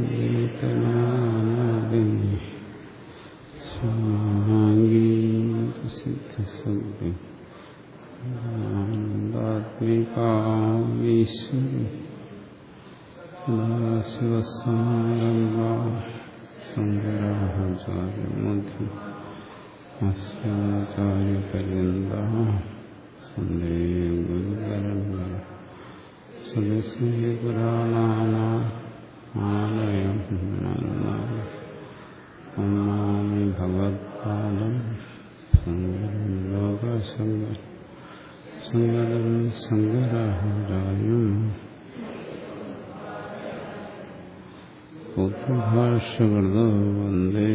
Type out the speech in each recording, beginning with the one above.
ീതനാനാദിനി സിദ്ധസന്ധി ആനന്ദാത്മികാമീശ്വരി സദാശിവസമാരംഭ ശങ്കരാചാര്യമധ്യ അസ്യാചാര്യപര്യന്ത സന്ദേ ഗുരുപരമ്പര സദസ്മീപുരാണാനാലയം നമാമി ഭഗവത്പാദം സങ്കരം ലോകശങ്കർ സങ്കരം സങ്കരാചാര്യം പുത്രഭാഷകൃതോ വന്ദേ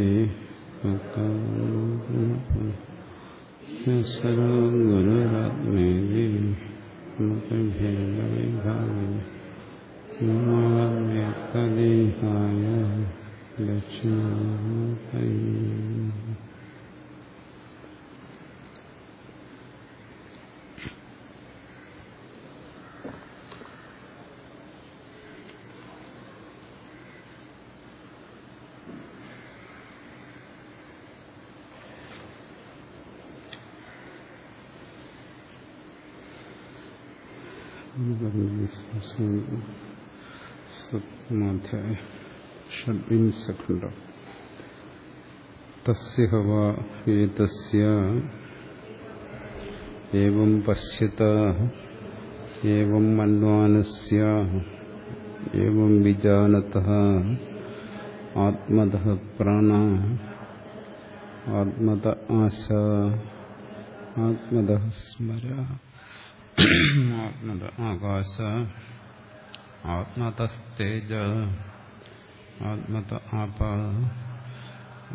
ശരോ ഗുരുരാത്മേതി ഭേദവിഭാഗിതദേഹായ ലക്ഷ്മീ സപ്തമാധ്യായ ഷഡ്വിംസഖണ്ഡം തസ്യ വാ ഏതസ്യ ഏവം പശ്യത ഏവം മന്വാനസ്യ ഏവം വിജാനതഃ ആത്മതഃ പ്രാണ ആത്മത ആശ ആത്മതഃ സ്മര ആത്മത ആകാശ ആത്മതസ്തേജ ആത്മത ആപ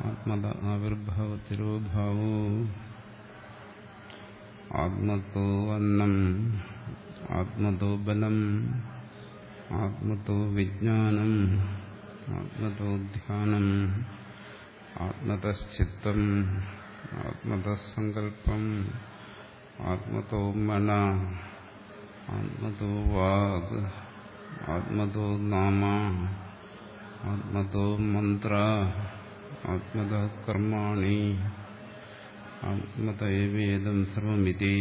ആത്മത ആവിർഭവതിരോഭാവോ ആത്മതോ അന്നം ആത്മതോ ബലം ആത്മതോ വിജ്ഞാനം ആത്മതോ ധ്യാനം ആത്മതശ്ചിത്തം ആത്മതസങ്കല്പം ആത്മതോ മന ആത്മതോ വാഗ് ആത്മതോ നാമ ആത്മതോ മന്ത്ര ആത്മത കർമാണി ആത്മതൈവേദം സർവമിതി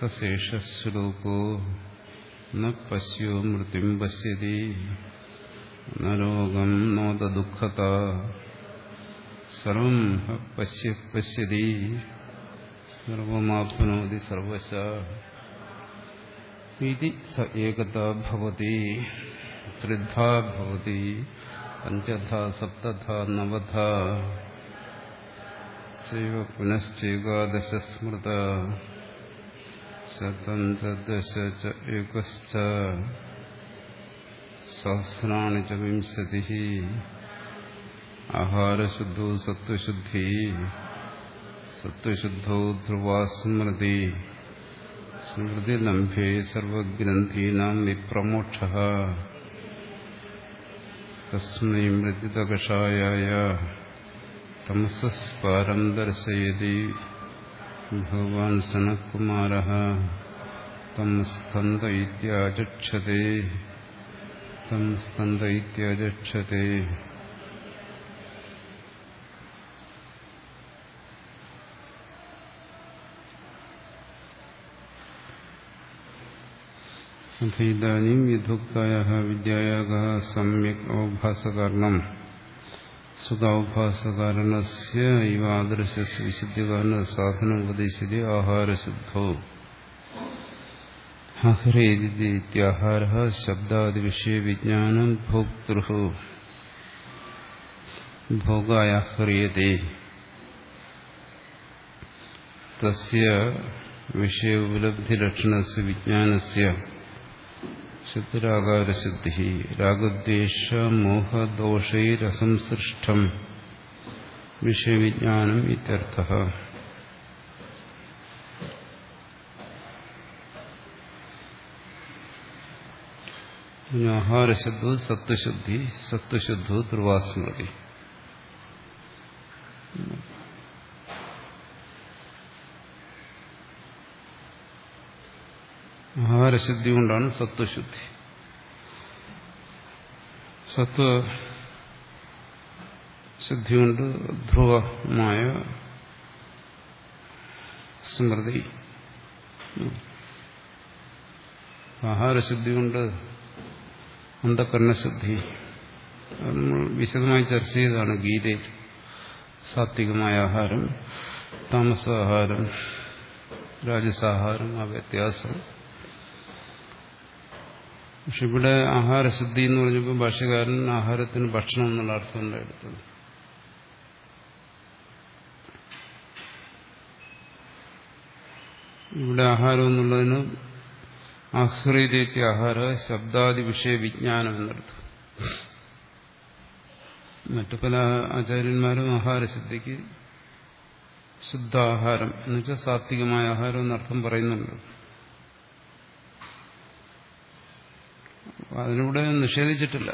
സശേഷശ്ലോകോ ന പശ്യോ മൃത്യും പശ്യതി നരോഗം നോത ദുഃഖത സർവം പശ്യ പശ്യതി സർവമാപ്നോതി സർവശ. ഇതി സ ഏകത ഭവതി ത്രിധാ ഭവതി പഞ്ചധാ സപ്തധാ നവധാ ചൈവ പുനശ്ചൈകാദശ സ്മൃത ശതം ച ദശ ച ഏകശ്ച സഹസ്രാണി ച വിംശതി ആഹാരശുദ്ധോ സത്വശുദ്ധി സത്വശുദ്ധോ ധ്രുവാ സ്മൃതി സ്മൃതിലംഭ്യേ സർവഗ്രന്ഥീനാം വിപ്രമോക്ഷ തസ്മൈ മൃദിതകഷായായ തമസസ്പാരം ദർശയതി ഭഗവാൻ സനത്കുമാര തം സ്കന്ദ ഇത്യാചക്ഷത്തെ തം സ്കന്ദ ഇത്യാചക്ഷത്തെ ഇതാനും യഥോക്തായ വിദ്യായാഗ സമ്യക് അവഭാസകാരണം സുഖാവഭാസകാരണസ്യ ഇവ ആദർശ വിശുദ്ധികാരണ സാധനം ഉപദേശിച്ചത് ആഹാരശുദ്ധോ അഹ്രേതിത്യാഹാര ശബ്ദാദി വിഷയ വിജ്ഞാനം ഭോക്തൃ ഭോഗായ ഹ്രിയത്തെ തസ്യ വിഷയ ഉപലബ്ധിലക്ഷണസ് വിജ്ഞാനസ്യ ശുദ്ധരാകാരശുദ്ധി രാഗദ്വേഷ മോഹദോഷൈരസംസൃഷ്ടം വിഷയവിജ്ഞാനം ഇത്യർത്ഥ ആഹാരശുദ്ധു സത്വശുദ്ധി സത്വശുദ്ധു ധ്രുവാസ്മൃതി. ആഹാരശുദ്ധി കൊണ്ടാണ് സത്വശുദ്ധി. സത്വ ശുദ്ധി കൊണ്ട് ധ്രുവമായ സ്മൃതി. ആഹാരശുദ്ധി കൊണ്ട് അന്ധകരണശുദ്ധി. നമ്മൾ വിശദമായി ചർച്ച ചെയ്തതാണ് ഗീതയിൽ. സാത്വികമായ ആഹാരം താമസാഹാരം രാജസാഹാരം ആ വ്യത്യാസം പക്ഷെ ഇവിടെ ആഹാരശുദ്ധി എന്ന് പറഞ്ഞപ്പോൾ ഭാഷകാരൻ ആഹാരത്തിന് ഭക്ഷണം എന്നുള്ള അർത്ഥം എടുത്തത്. ഇവിടെ ആഹാരം എന്നുള്ളതിന് ആഹ്രീതേത്യ ആഹാര ശബ്ദാദി വിഷയ വിജ്ഞാനം എന്നർത്ഥം. മറ്റു പല ആചാര്യന്മാരും ആഹാരശുദ്ധിക്ക് ശുദ്ധാഹാരം എന്നുവെച്ചാൽ സാത്വികമായ ആഹാരം എന്നർത്ഥം പറയുന്നുണ്ട്. അതിനിവിടെ നിഷേധിച്ചിട്ടില്ല.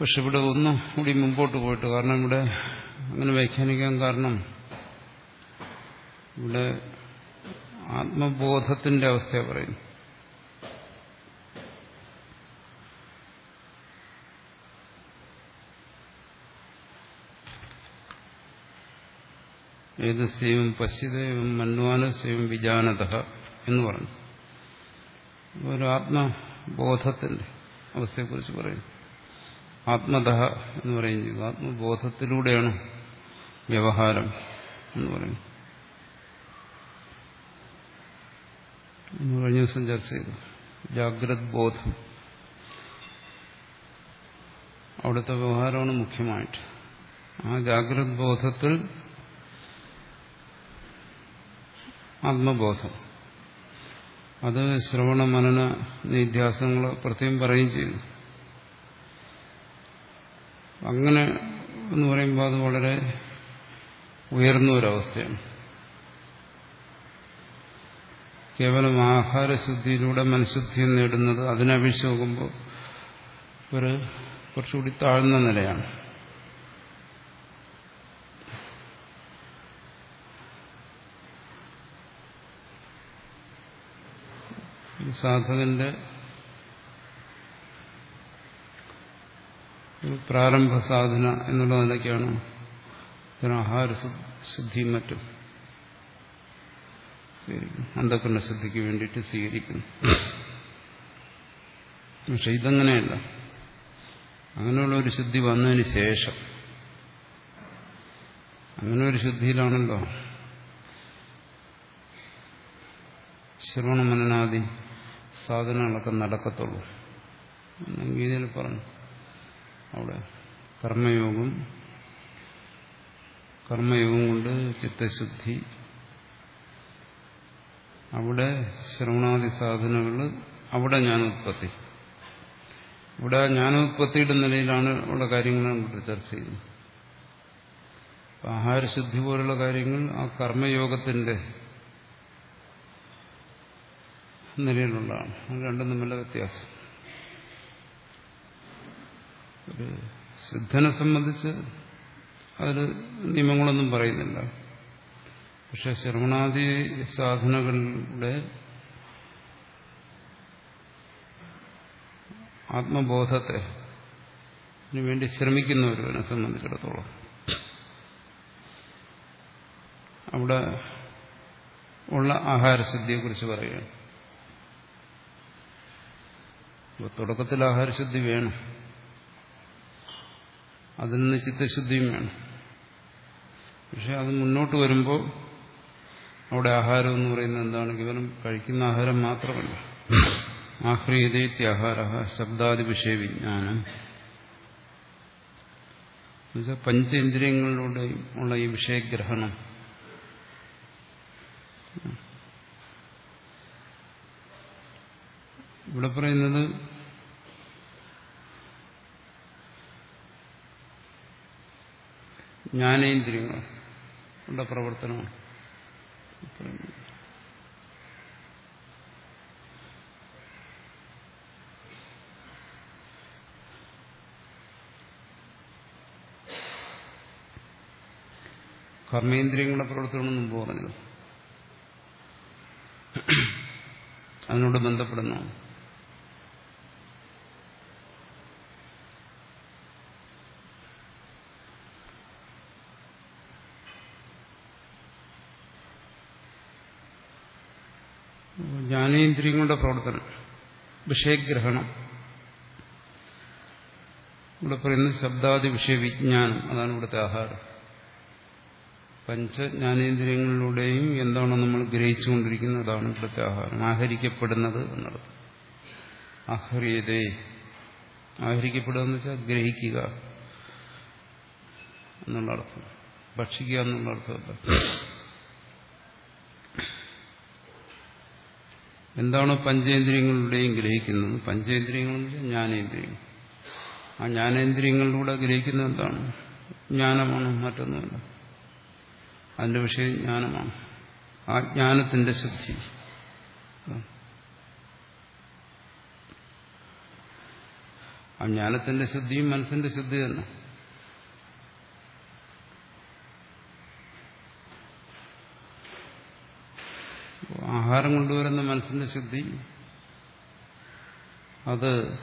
പക്ഷെ ഇവിടെ ഒന്നും കൂടി മുമ്പോട്ട് പോയിട്ട് കാരണം ഇവിടെ അങ്ങനെ വ്യാഖ്യാനിക്കാൻ കാരണം ഇവിടെ ആത്മബോധത്തിന്റെ അവസ്ഥ പറയുന്നു ഏതസ്യവും പശ്യതയും മന്വാനസേവം വിജാനത എന്ന് പറഞ്ഞു. ഒരു ആത്മബോധത്തിന്റെ അവസ്ഥയെക്കുറിച്ച് പറയും ആത്മത എന്ന് പറയും ചെയ്തു ആത്മബോധത്തിലൂടെയാണ് വ്യവഹാരം എന്ന് പറയും കഴിഞ്ഞ ദിവസം ചർച്ച ചെയ്തു ജാഗ്രത് ബോധം അവിടുത്തെ വ്യവഹാരമാണ് മുഖ്യമായിട്ട് ആ ജാഗ്രത് ബോധത്തിൽ ആത്മബോധം അത് ശ്രവണ മനന നിധ്യാസങ്ങൾ പ്രത്യേകം പറയുകയും ചെയ്യുന്നു. അങ്ങനെ എന്ന് പറയുമ്പോൾ അത് വളരെ ഉയർന്ന ഒരവസ്ഥയാണ് കേവലം ആഹാരശുദ്ധിയിലൂടെ മനഃശുദ്ധി നേടുന്നത് അതിനപേക്ഷിച്ച് നോക്കുമ്പോൾ ഒരു കുറച്ചുകൂടി താഴ്ന്ന നിലയാണ്. സാധകന്റെ പ്രാരംഭ സാധന എന്നുള്ള നിലയ്ക്കാണ് ആഹാര ശുദ്ധിയും മറ്റും. അന്ധക്കരണ ശുദ്ധിക്ക് വേണ്ടിയിട്ട് സ്വീകരിക്കുന്നു. പക്ഷെ ഇതങ്ങനെയല്ല. അങ്ങനെയുള്ള ഒരു ശുദ്ധി വന്നതിന് ശേഷം അങ്ങനെ ഒരു ശുദ്ധിയിലാണല്ലോ. ശ്രവണമനനാദി സാധനങ്ങളൊക്കെ നടക്കത്തുള്ളൂ. ഗീതയിൽ പറഞ്ഞു. അവിടെ കർമ്മയോഗം കർമ്മയോഗം കൊണ്ട് ചിത്തശുദ്ധി. അവിടെ ശ്രവണാദി സാധനങ്ങൾ അവിടെ ജ്ഞാനോത്പത്തി. ഇവിടെ ജ്ഞാനോത്പത്തിയുടെ നിലയിലാണ് ഉള്ള കാര്യങ്ങൾ ഇവിടെ ചർച്ച ചെയ്യുന്നത്. ആഹാരശുദ്ധി പോലുള്ള കാര്യങ്ങൾ ആ കർമ്മയോഗത്തിന്റെ നിലയിലുള്ളതാണ്. രണ്ടും തമ്മിലുള്ള വ്യത്യാസം. ഒരു സിദ്ധനെ സംബന്ധിച്ച് അതിൽ നിയമങ്ങളൊന്നും പറയുന്നില്ല. പക്ഷെ ശ്രവണാദി സാധനകളുടെ ആത്മബോധത്തെ വേണ്ടി ശ്രമിക്കുന്ന ഒരുവനെ സംബന്ധിച്ചിടത്തോളം അവിടെ ഉള്ള ആഹാരസിദ്ധിയെക്കുറിച്ച് പറയുകയാണ് അപ്പോൾ തുടക്കത്തിൽ ആഹാരശുദ്ധി വേണം. അതിൽ നിന്ന് ചിത്തശുദ്ധിയും വേണം. പക്ഷെ അത് മുന്നോട്ട് വരുമ്പോൾ അവിടെ ആഹാരം എന്ന് പറയുന്നത് എന്താണ്? കേവലം കഴിക്കുന്ന ആഹാരം മാത്രമല്ല. ആഹ്രീയതേത്യാഹാര ശബ്ദാദി വിഷയ വിജ്ഞാനം. പഞ്ചേന്ദ്രിയങ്ങളിലൂടെയും ഉള്ള ഈ വിഷയഗ്രഹണം. ഇവിടെ പറയുന്നത് ജ്ഞാനേന്ദ്രിയങ്ങൾ ഉള്ള പ്രവർത്തനമാണ്. കർമ്മേന്ദ്രിയങ്ങളുടെ പ്രവർത്തനം മുമ്പ് പറഞ്ഞത്. അതിനോട് ബന്ധപ്പെടുന്നു ജ്ഞാനേന്ദ്രിയങ്ങളുടെ പ്രവർത്തനം. വിഷയഗ്രഹണം. ഇവിടെ പറയുന്നത് ശബ്ദാദി വിഷയ വിജ്ഞാനം അതാണ് ഇവിടുത്തെ ആഹാരം. പഞ്ചജ്ഞാനേന്ദ്രിയങ്ങളിലൂടെയും എന്താണോ നമ്മൾ ഗ്രഹിച്ചുകൊണ്ടിരിക്കുന്നത് അതാണ് ഇവിടുത്തെ ആഹാരം. ആഹരിക്കപ്പെടുന്നത് എന്നുള്ളത്. ആഹ്രിയതേ. ആഹരിക്കപ്പെടുക എന്ന് വെച്ചാൽ ഗ്രഹിക്കുക എന്നുള്ള അർത്ഥം. ഭക്ഷിക്കുക എന്നുള്ള അർത്ഥമല്ല. എന്താണോ പഞ്ചേന്ദ്രിയങ്ങളുടെയും ഗ്രഹിക്കുന്നത് വെച്ചാൽ ജ്ഞാനേന്ദ്രിയങ്ങൾ. ആ ജ്ഞാനേന്ദ്രിയങ്ങളിലൂടെ ഗ്രഹിക്കുന്നത് എന്താണ്? ജ്ഞാനമാണ് മറ്റൊന്നുമല്ല. അതിന്റെ വിഷയം ജ്ഞാനമാണ്. ആ ജ്ഞാനത്തിന്റെ ശുദ്ധി. ആ ജ്ഞാനത്തിന്റെ ശുദ്ധിയും മനസ്സിന്റെ ശുദ്ധി തന്നെ. ആഹാരം കൊണ്ടുവരുന്ന മനസ്സിന്റെ ശുദ്ധി. അത്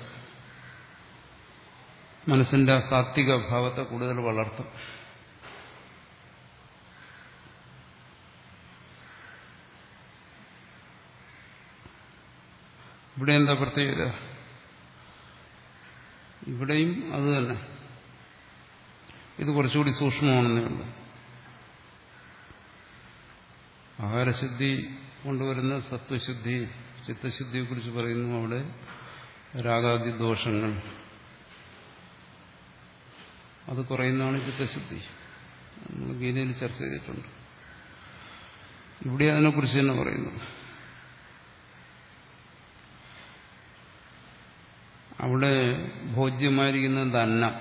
മനസ്സിന്റെ സാത്വിക ഭാവത്തെ കൂടുതൽ വളർത്തും. ഇവിടെ എന്താ പ്രത്യേകത? ഇവിടെയും അത് തന്നെ. ഇത് കുറച്ചുകൂടി സൂക്ഷ്മമാണെന്നേ ഉള്ളൂ. ആഹാരശുദ്ധി കൊണ്ടുവരുന്ന സത്വശുദ്ധി ചിത്തശുദ്ധിയെക്കുറിച്ച് പറയുന്നു അവിടെ രാഗാദി ദോഷങ്ങൾ. അത് കുറയുന്നതാണ് ചിത്തശുദ്ധി. നമ്മൾ ഗീതയിൽ ചർച്ച ചെയ്തിട്ടുണ്ട്. ഇവിടെ അതിനെക്കുറിച്ച് തന്നെ പറയുന്നു. അവിടെ ഭോജ്യമായിരിക്കുന്നത് അന്നം.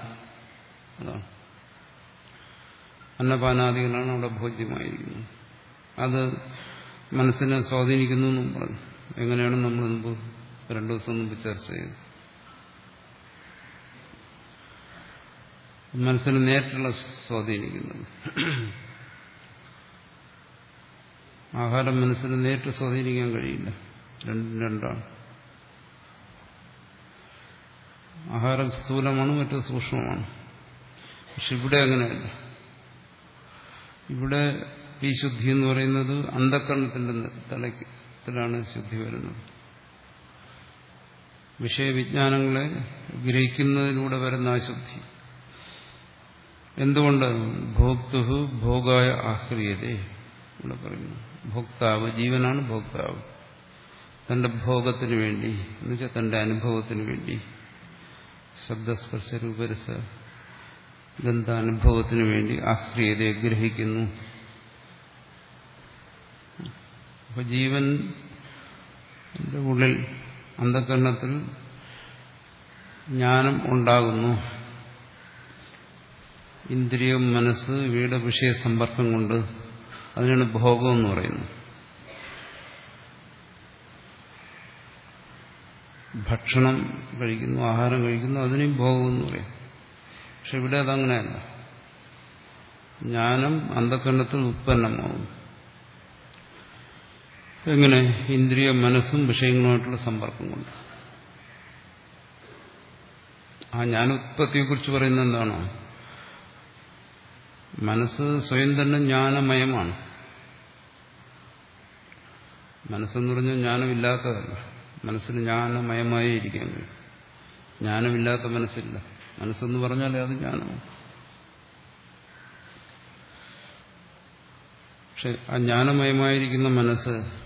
അതാണ് അന്നപാനാദികളാണ് അവിടെ ഭോജ്യമായിരിക്കുന്നത്. അത് മനസ്സിനെ സ്വാധീനിക്കുന്നു എന്നും പറഞ്ഞു. എങ്ങനെയാണ് നമ്മൾ മുമ്പ് രണ്ടു ദിവസം മുമ്പ് ചർച്ച ചെയ്തത്? മനസ്സിനെ നേരിട്ടുള്ള സ്വാധീനിക്കുന്നത് ആഹാരം മനസ്സിനെ നേരിട്ട് സ്വാധീനിക്കാൻ കഴിയില്ല. രണ്ടും രണ്ടാണ്. ആഹാരം സ്ഥൂലമാണ് മറ്റു സൂക്ഷ്മമാണ്. പക്ഷെ ഇവിടെ അങ്ങനെയല്ല. ഇവിടെ ഈ ശുദ്ധി എന്ന് പറയുന്നത് അന്ധക്കരണത്തിന്റെ തലത്തിലാണ് ശുദ്ധി വരുന്നത്. വിഷയവിജ്ഞാനങ്ങളെ ഗ്രഹിക്കുന്നതിലൂടെ വരുന്ന ആ ശുദ്ധി. എന്തുകൊണ്ട്? ഭോക്തു ഭോഗായ ആഹ്രിയതേ ഇവിടെ പറയുന്നു. ഭോക്താവ് ജീവനാണ് ഭോക്താവ്. തന്റെ ഭോഗത്തിന് വേണ്ടി എന്നുവെച്ചാൽ തന്റെ അനുഭവത്തിന് വേണ്ടി ശബ്ദസ്പർശ രൂപരസ ഗന്ധാനുഭവത്തിന് വേണ്ടി ആഹ്രിയതയെ ഗ്രഹിക്കുന്നു. അപ്പൊ ജീവൻ ഉള്ളിൽ അന്ധകരണത്തിൽ ജ്ഞാനം ഉണ്ടാകുന്നു. ഇന്ദ്രിയം മനസ്സ് വീട് വിഷയ സമ്പർക്കം കൊണ്ട് അതിനാണ് ഭോഗം എന്ന് പറയുന്നത്. ഭക്ഷണം കഴിക്കുന്നു ആഹാരം കഴിക്കുന്നു അതിനെയും ഭോഗം എന്ന് പറയും. പക്ഷെ ഇവിടെ അതങ്ങനെയല്ല. ജ്ഞാനം അന്ധകരണത്തിൽ ഉത്പന്നമാവും എങ്ങനെ ഇന്ദ്രിയ മനസ്സും വിഷയങ്ങളുമായിട്ടുള്ള സമ്പർക്കം കൊണ്ട്. ആ ജ്ഞാനോത്പത്തിയെക്കുറിച്ച് പറയുന്നത് എന്താണോ? മനസ്സ് സ്വയം തന്നെ ജ്ഞാനമയമാണ്. മനസ്സെന്ന് പറഞ്ഞാൽ ജ്ഞാനമില്ലാത്തതല്ല. മനസ്സിന് ജ്ഞാനമയമായി ഇരിക്കാൻ കഴിയും. ജ്ഞാനമില്ലാത്ത മനസ്സില്ല. മനസ്സെന്ന് പറഞ്ഞാലേ അത് ജ്ഞാനമാണ്. പക്ഷെ ആ ജ്ഞാനമയമായിരിക്കുന്ന മനസ്സ്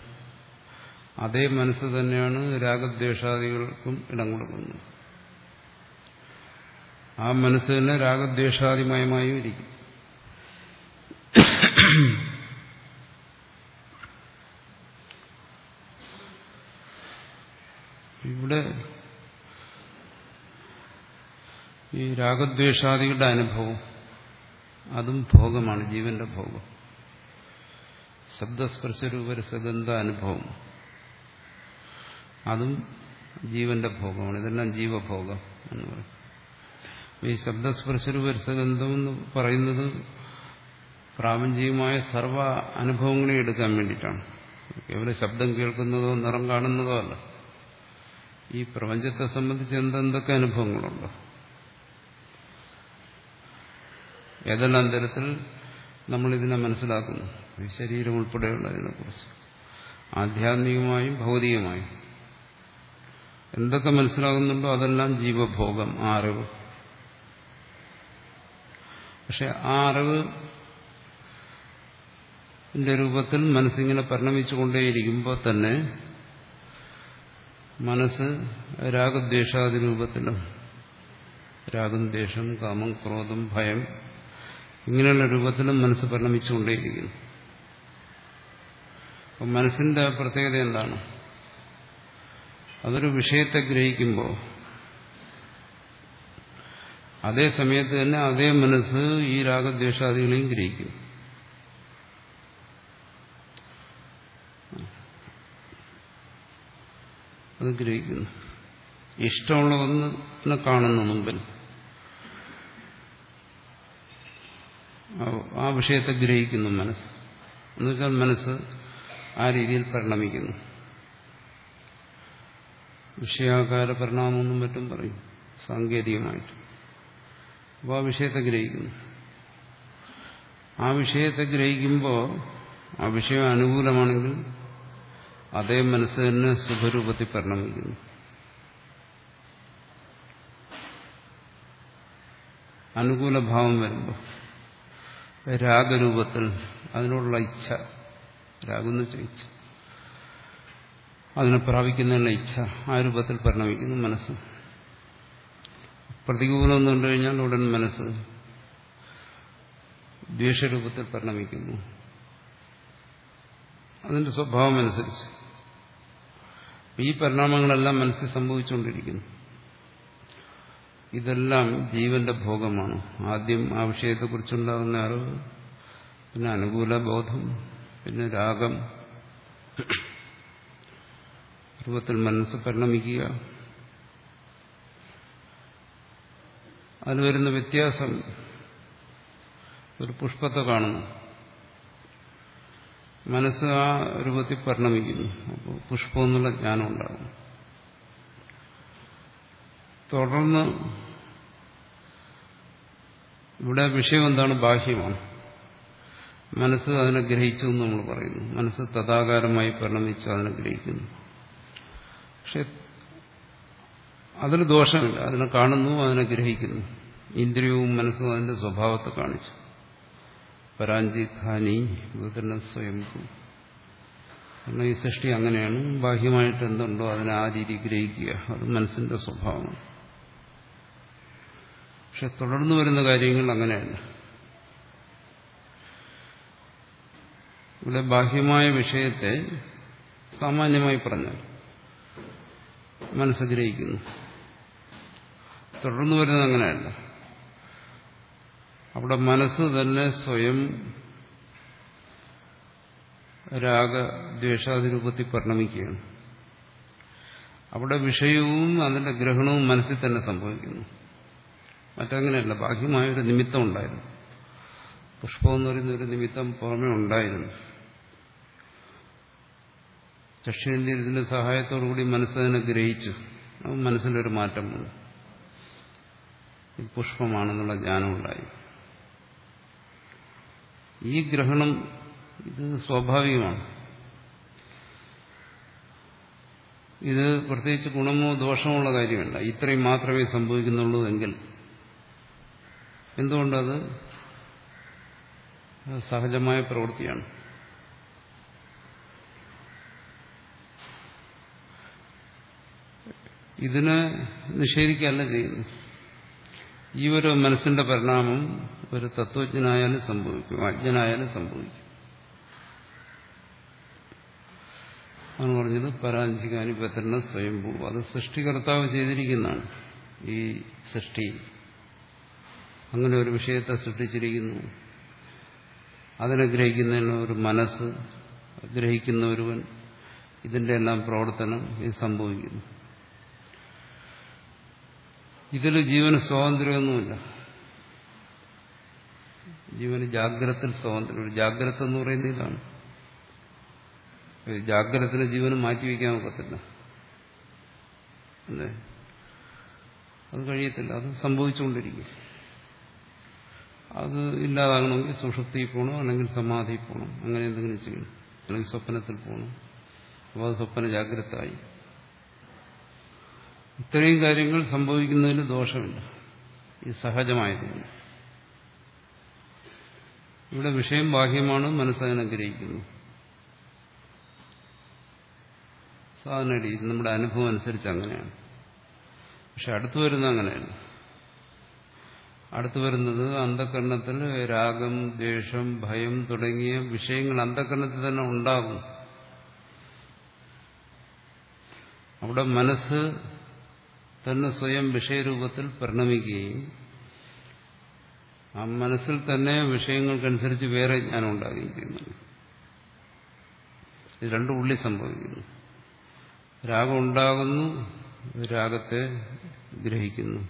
അതേ മനസ്സ് തന്നെയാണ് രാഗദ്വേഷാദികൾക്കും ഇടം കൊടുക്കുന്നത്. ആ മനസ്സ് തന്നെ രാഗദ്വേഷാദിമയമായും ഇരിക്കും. ഇവിടെ ഈ രാഗദ്വേഷാദികളുടെ അനുഭവം അതും ഭോഗമാണ് ജീവന്റെ ഭോഗം. ശബ്ദസ്പർശരൂപരസഗന്ധ അനുഭവം. അതും ജീവന്റെ ഭോഗമാണ്. ഇതെല്ലാം ജീവഭോഗം എന്ന് പറയും. ഈ ശബ്ദസ്പർശരൂപരസഗന്ധം എന്ന് പറയുന്നത് പ്രാപഞ്ചികമായ സർവ അനുഭവങ്ങളെ എടുക്കാൻ വേണ്ടിയിട്ടാണ്. കേവലം ശബ്ദം കേൾക്കുന്നതോ നിറം കാണുന്നതോ അല്ല. ഈ പ്രപഞ്ചത്തെ സംബന്ധിച്ച് എന്തെന്തൊക്കെ അനുഭവങ്ങളുണ്ടോ? ഏതെല്ലാം തരത്തിൽ നമ്മളിതിനെ മനസ്സിലാക്കുന്നു? ശരീരം ഉൾപ്പെടെയുള്ളതിനെ കുറിച്ച് ആധ്യാത്മികമായും ഭൗതികമായും. എന്തൊക്കെ മനസ്സിലാകുന്നുണ്ടോ അതെല്ലാം ജീവഭോഗം ആ അറിവ്. പക്ഷെ ആ അറിവ് രൂപത്തിൽ മനസ്സിങ്ങനെ പരിണമിച്ചുകൊണ്ടേയിരിക്കുമ്പോൾ തന്നെ മനസ്സ് രാഗദ്വേഷാദി രൂപത്തിലും രാഗം ദ്വേഷം കാമം ക്രോധം ഭയം ഇങ്ങനെയുള്ള രൂപത്തിലും മനസ്സ് പരിണമിച്ചുകൊണ്ടേയിരിക്കുന്നു. അപ്പം മനസ്സിന്റെ പ്രത്യേകത എന്താണ്? അതൊരു വിഷയത്തെ ഗ്രഹിക്കുമ്പോൾ അതേ സമയത്ത് തന്നെ അതേ മനസ്സ് ഈ രാഗദ്വേഷാദികളെയും ഗ്രഹിക്കും. അത് ഗ്രഹിക്കുന്നു. ഇഷ്ടമുള്ള ഒന്ന് കാണുന്നു മുമ്പിൽ ആ വിഷയത്തെ ഗ്രഹിക്കുന്നു മനസ്സ്. എന്നുവെച്ചാൽ മനസ്സ് ആ രീതിയിൽ പരിണമിക്കുന്നു. വിഷയാകാര പരിണാമമെന്നും മറ്റും പറയും. സാങ്കേതികമായിട്ട്. അപ്പോൾ ആ വിഷയത്തെ ഗ്രഹിക്കുന്നു. ആ വിഷയത്തെ ഗ്രഹിക്കുമ്പോൾ ആ വിഷയം അനുകൂലമാണെങ്കിൽ അതേ മനസ്സ് തന്നെ സുഖരൂപത്തിൽ പരിണമിക്കുന്നു. അനുകൂല ഭാവം വരുമ്പോൾ രാഗരൂപത്തിൽ അതിനോടുള്ള ഇച്ഛ രാഗം എന്ന് വെച്ചാൽ ഇച്ഛ. അതിനെ പ്രാപിക്കുന്നതിനുള്ള ഇച്ഛ ആ രൂപത്തിൽ പരിണമിക്കുന്നു മനസ്സ്. പ്രതികൂലം എന്ന് കണ്ടു കഴിഞ്ഞാൽ ഉടൻ മനസ്സ് ദ്വേഷരൂപത്തിൽ പരിണമിക്കുന്നു. അതിന്റെ സ്വഭാവം അനുസരിച്ച്. ഈ പരിണാമങ്ങളെല്ലാം മനസ്സിൽ സംഭവിച്ചുകൊണ്ടിരിക്കുന്നു. ഇതെല്ലാം ജീവന്റെ ഭോഗമാണ്. ആദ്യം ആ വിഷയത്തെക്കുറിച്ചുണ്ടാകുന്ന അറിവ് പിന്നെ അനുകൂല ബോധം പിന്നെ രാഗം രൂപത്തിൽ മനസ്സ് പരിണമിക്കുക. അതിൽ വരുന്ന വ്യത്യാസം ഒരു പുഷ്പത്തെ കാണുന്നു. മനസ്സ് ആ രൂപത്തിൽ പരിണമിക്കുന്നു. അപ്പോൾ പുഷ്പം എന്നുള്ള ജ്ഞാനം ഉണ്ടാകും തുടർന്ന് ഇവിടെ വിഷയം എന്താണ്? ബാഹ്യമാണ്. മനസ്സ് അതിനെ ഗ്രഹിച്ചു എന്ന് നമ്മൾ പറയുന്നു. മനസ്സ് തഥാകാരമായി പരിണമിച്ചു അതിനെ ഗ്രഹിക്കുന്നു. പക്ഷെ അതിന് ദോഷമില്ല. അതിനെ കാണുന്നു അതിനെ ഗ്രഹിക്കുന്നു. ഇന്ദ്രിയവും മനസ്സും അതിന്റെ സ്വഭാവത്തെ കാണിച്ചു. പരാഞ്ചി ഖാനി വിതരണം സ്വയം കാരണം ഈ സൃഷ്ടി അങ്ങനെയാണ്. ബാഹ്യമായിട്ട് എന്തുണ്ടോ അതിനെ ആ രീതി ഗ്രഹിക്കുക. അത് മനസ്സിന്റെ സ്വഭാവമാണ്. പക്ഷെ തുടർന്നു വരുന്ന കാര്യങ്ങൾ അങ്ങനെയല്ല. ഇവിടെ ബാഹ്യമായ വിഷയത്തെ സാമാന്യമായി പറഞ്ഞാൽ മനസ്സ് ഗ്രഹിക്കുന്നു തുടർന്നു വരുന്നത് അങ്ങനെയല്ല. അവിടെ മനസ്സ് തന്നെ സ്വയം രാഗദ്വേഷാദി രൂപത്തിൽ പരിണമിക്കുകയാണ്. അവിടെ വിഷയവും അതിന്റെ ഗ്രഹണവും മനസ്സിൽ തന്നെ സംഭവിക്കുന്നു. മറ്റങ്ങനെയല്ല ബാഹ്യമായൊരു നിമിത്തം ഉണ്ടായിരുന്നു. പുഷ്പം എന്ന് പറയുന്ന ഒരു നിമിത്തം പുറമേ ഉണ്ടായിരുന്നു. ചക്ഷുരേന്ദ്രിയത്തിന്റെ സഹായത്തോടുകൂടി മനസ്സതിനെ ഗ്രഹിച്ചു. മനസ്സിലൊരു മാറ്റം വന്നു. പുഷ്പമാണെന്നുള്ള ജ്ഞാനമുണ്ടായി. ഈ ഗ്രഹണം ഇത് സ്വാഭാവികമാണ്. ഇത് പ്രത്യേകിച്ച് ഗുണമോ ദോഷമോ ഉള്ള കാര്യമല്ല. ഇത്രയും മാത്രമേ സംഭവിക്കുന്നുള്ളൂ എങ്കിൽ. എന്തുകൊണ്ടത്? സഹജമായ പ്രവൃത്തിയാണ്. ഇതിനെ നിഷേധിക്കുകയല്ല ചെയ്യുന്നു ഈ ഒരു മനസ്സിന്റെ പരിണാമം ഒരു തത്വജ്ഞനായാലും സംഭവിക്കും അജ്ഞനായാലും സംഭവിക്കും. പറഞ്ഞത് പരാഞ്ചികാനി പത്രന സ്വയംഭൂ. അത് സൃഷ്ടികർത്താവ് ചെയ്തിരിക്കുന്നതാണ്. ഈ സൃഷ്ടി അങ്ങനെ ഒരു വിഷയത്തെ സൃഷ്ടിച്ചിരിക്കുന്നു. അതിനെ ഗ്രഹിക്കുന്നതിന് ഒരു മനസ്സ് ഗ്രഹിക്കുന്ന ഒരുവൻ ഇതിന്റെ എല്ലാം പ്രവർത്തനം ഇത് സംഭവിക്കുന്നു. ഇതിൽ ജീവന് സ്വാതന്ത്ര്യമൊന്നുമില്ല. ജീവന് ജാഗ്രത്തിൽ സ്വാതന്ത്ര്യം ജാഗ്രത എന്ന് പറയുന്ന ഇതാണ്. ജാഗ്രതത്തിന് ജീവന് മാറ്റിവെക്കാൻ ഒക്കത്തില്ല. അല്ലേ? അത് കഴിയത്തില്ല. അത് സംഭവിച്ചുകൊണ്ടിരിക്കും. അത് ഇല്ലാതാകണമെങ്കിൽ സുഷുപ്തിയിൽ പോകണം അല്ലെങ്കിൽ സമാധിയിൽ പോകണം. അങ്ങനെ എന്തെങ്കിലും ചെയ്യണം. അല്ലെങ്കിൽ സ്വപ്നത്തിൽ പോകണം. അപ്പോൾ അത് സ്വപ്ന ജാഗ്രതായി. ഇത്രയും കാര്യങ്ങൾ സംഭവിക്കുന്നതിന് ദോഷമില്ല. ഈ സഹജമായതുകൊണ്ട് ഇവിടെ വിഷയം ബാഹ്യമാണ് മനസ്സതിനെ ഗ്രഹിക്കുന്നു. സാധാരണ രീതി നമ്മുടെ അനുഭവം അനുസരിച്ച് അങ്ങനെയാണ്. പക്ഷെ അടുത്തു വരുന്ന അങ്ങനെയല്ല. അടുത്തു വരുന്നത് അന്ധകരണത്തിൽ രാഗം ദ്വേഷം ഭയം തുടങ്ങിയ വിഷയങ്ങൾ അന്ധകരണത്തിൽ തന്നെ ഉണ്ടാകും. അവിടെ മനസ്സ് തന്നെ സ്വയം വിഷയരൂപത്തിൽ പരിണമിക്കുകയും ആ മനസ്സിൽ തന്നെ വിഷയങ്ങൾക്കനുസരിച്ച് വേറെ ജ്ഞാനം ഉണ്ടാകുകയും ചെയ്യുന്നു ഇത് രണ്ടും ഉള്ളി സംഭവിക്കുന്നു. രാഗം ഉണ്ടാകുന്നു രാഗത്തെ ഗ്രഹിക്കുന്നു.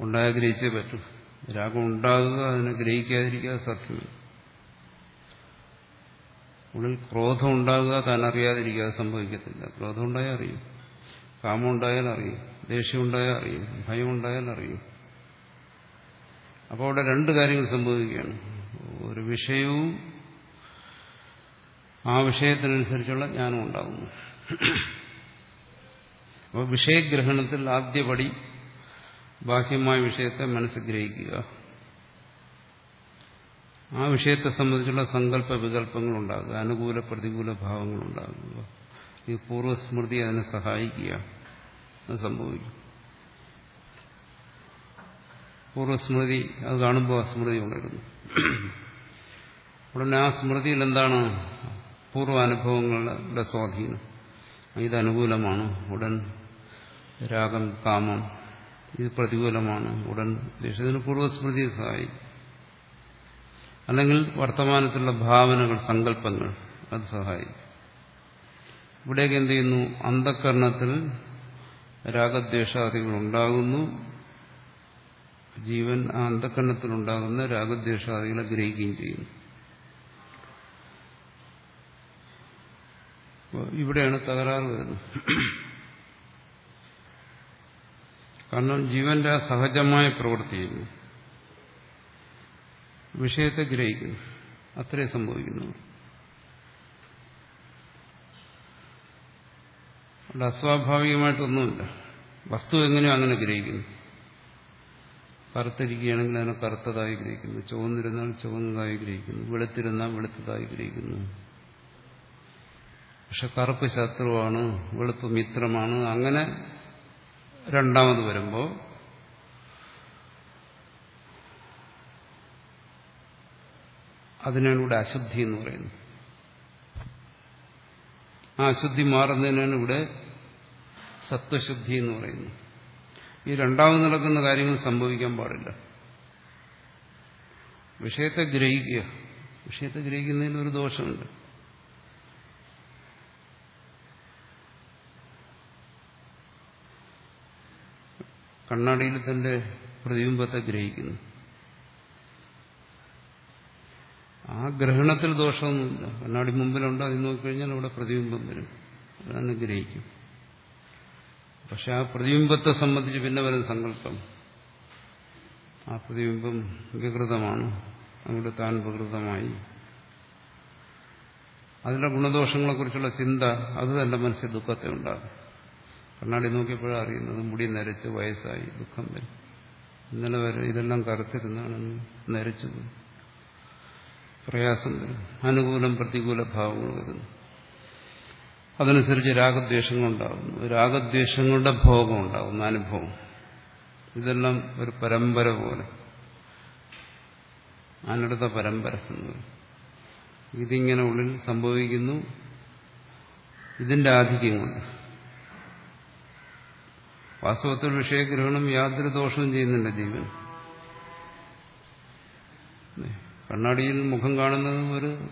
ഉണ്ടായ ഗ്രഹിച്ചേ പറ്റൂ. രാഗം ഉണ്ടാകുക അതിനെ ഗ്രഹിക്കാതിരിക്കുക സാധ്യമല്ല. ഉള്ളിൽ ക്രോധം ഉണ്ടാകുക താൻ അറിയാതിരിക്കുക അത് സംഭവിക്കത്തില്ല. ക്രോധം ഉണ്ടായാൽ അറിയും. കാമം ഉണ്ടായാൽ അറിയും ദേഷ്യമുണ്ടായാൽ അറിയും ഭയമുണ്ടായാൽ അറിയും അപ്പോൾ അവിടെ രണ്ട് കാര്യങ്ങൾ സംഭവിക്കുകയാണ്. ഒരു വിഷയവും ആ വിഷയത്തിനനുസരിച്ചുള്ള ജ്ഞാനം ഉണ്ടാകുന്നു. അപ്പോൾ വിഷയഗ്രഹണത്തിൽ ആദ്യപടി ബാഹ്യമായ വിഷയത്തെ മനസ്സ് ഗ്രഹിക്കുക. ആ വിഷയത്തെ സംബന്ധിച്ചുള്ള സങ്കല്പ വികല്പങ്ങൾ ഉണ്ടാകുക അനുകൂല പ്രതികൂല ഭാവങ്ങൾ ഉണ്ടാകുക ഈ പൂർവസ്മൃതി അതിനെ സഹായിക്കുക. അത് സംഭവിക്കും. പൂർവസ്മൃതി അത് കാണുമ്പോൾ ആ സ്മൃതി ഉണരുന്നു ഉടനെ ആ സ്മൃതിയിൽ എന്താണ്? പൂർവാനുഭവങ്ങളുടെ സ്വാധീനം. ഇത് അനുകൂലമാണ്. ഉടൻ രാഗം കാമം ഇത് പ്രതികൂലമാണ്. ഉടൻ ദേശത്തിന് പൂർവസ്മൃതി സഹായിക്കും. അല്ലെങ്കിൽ വർത്തമാനത്തിലുള്ള ഭാവനകൾ സങ്കല്പങ്ങൾ അത് സഹായിക്കും. ഇവിടേക്ക് എന്ത് ചെയ്യുന്നു? അന്ധക്കരണത്തിൽ രാഗദ്വേഷാദികൾ ഉണ്ടാകുന്നു ജീവൻ ആ അന്ധക്കരണത്തിലുണ്ടാകുന്ന രാഗദ്വേഷാദികളെ ഗ്രഹിക്കുകയും ചെയ്യുന്നു. ഇവിടെയാണ് തകരാറ് വരുന്നത്. കാരണം ജീവന്റെ സഹജമായ പ്രവൃത്തിയിൽ വിഷയത്തെ ഗ്രഹിക്കുന്നു. അത്രേ സംഭവിക്കുന്നു. അവിടെ അസ്വാഭാവികമായിട്ടൊന്നുമില്ല. വസ്തു എങ്ങനെയോ അങ്ങനെ ഗ്രഹിക്കുന്നു. കറുത്തിരിക്കുകയാണെങ്കിൽ അതിനെ കറുത്തതായി ഗ്രഹിക്കുന്നു. ചുവന്നിരുന്നാൽ ചുവന്നതായി ഗ്രഹിക്കുന്നു. വെളുത്തിരുന്നാൽ വെളുത്തതായി ഗ്രഹിക്കുന്നു. പക്ഷെ കറുപ്പ് ശത്രുവാണ് വെളുപ്പ് മിത്രമാണ്. അങ്ങനെ രണ്ടാമത് വരുമ്പോൾ അതിനാണ് ഇവിടെ അശുദ്ധി എന്ന് പറയുന്നത് ആ അശുദ്ധി മാറുന്നതിനാണ് ഇവിടെ സത്വശുദ്ധി എന്ന് പറയുന്നത്. ഈ രണ്ടാമത് നടക്കുന്ന കാര്യങ്ങൾ സംഭവിക്കാൻ പാടില്ല. വിഷയത്തെ ഗ്രഹിക്കുക. വിഷയത്തെ ഗ്രഹിക്കുന്നതിന് ഒരു ദോഷമുണ്ട്. കണ്ണാടിയിൽ തന്റെ പ്രതിബിംബത്തെ ഗ്രഹിക്കുന്നു. ആ ഗ്രഹണത്തിൽ ദോഷമൊന്നുമില്ല. കണ്ണാടി മുമ്പിലുണ്ട് അതിന് നോക്കിക്കഴിഞ്ഞാൽ അവിടെ പ്രതിബിംബം വരും. അതാണ് ഗ്രഹിക്കും പക്ഷെ ആ പ്രതിബിംബത്തെ സംബന്ധിച്ച് പിന്നെ വരുന്ന സങ്കല്പം. ആ പ്രതിബിംബം വികൃതമാണ്. അവിടെ താൻ വികൃതമായി. അതിന്റെ ഗുണദോഷങ്ങളെക്കുറിച്ചുള്ള ചിന്ത അത് തന്റെ മനസ്സിൽ ദുഃഖത്തെ ഉണ്ടാകും കണ്ണാടി നോക്കിയപ്പോഴാണ് അറിയുന്നത് മുടി നരച്ച് വയസ്സായി ദുഃഖം വരും. ഇന്നലെ വരെ ഇതെല്ലാം കരത്തിരുന്നാണെന്ന് നരച്ചു പ്രയാസം വരും അനുകൂലം പ്രതികൂല ഭാവങ്ങൾ വരുന്നു. അതനുസരിച്ച് രാഗദ്വേഷങ്ങളുണ്ടാകുന്നു. രാഗദ്വേഷങ്ങളുടെ ഭോഗം ഉണ്ടാകുന്നു അനുഭവം. ഇതെല്ലാം ഒരു പരമ്പര പോലെ. അനടുത്ത പരമ്പര ഇതിങ്ങനെ ഉള്ളിൽ സംഭവിക്കുന്നു. ഇതിന്റെ ആധിക്യം കൊണ്ട് വാസ്തവത്തിൽ വിഷയഗ്രഹണം യാതൊരു ദോഷവും ചെയ്യുന്നില്ല ജീവൻ. കണ്ണാടിയിൽ മുഖം കാണുന്നത് ഒരു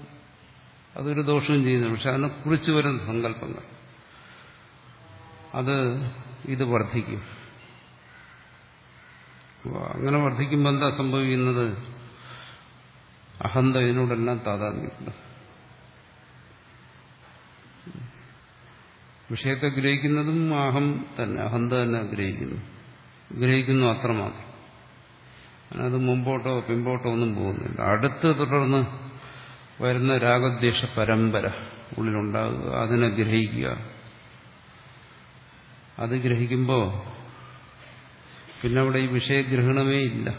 അതൊരു ദോഷവും ചെയ്യുന്നു പക്ഷെ അതിനെ കുറിച്ച് വരുന്ന സങ്കല്പങ്ങൾ. അത് ഇത് വർദ്ധിക്കും. അങ്ങനെ വർദ്ധിക്കുമ്പോൾ എന്താ സംഭവിക്കുന്നത്? അഹന്ത ഇതിനോടെല്ലാം താതാത്മ്യമുണ്ട്. വിഷയത്തെ ഗ്രഹിക്കുന്നതും അഹം തന്നെ അഹന്ത തന്നെ ഗ്രഹിക്കുന്നു. ഗ്രഹിക്കുന്നു അത്രമാത്രം. അത് മുമ്പോട്ടോ പിമ്പോട്ടോ ഒന്നും പോകുന്നില്ല. അടുത്ത് തുടർന്ന് വരുന്ന രാഗദ്വേഷ പരമ്പര ഉള്ളിലുണ്ടാകുക അതിനെ ഗ്രഹിക്കുക. അത് ഗ്രഹിക്കുമ്പോൾ പിന്നെ അവിടെ ഈ വിഷയഗ്രഹണമേ ഇല്ല.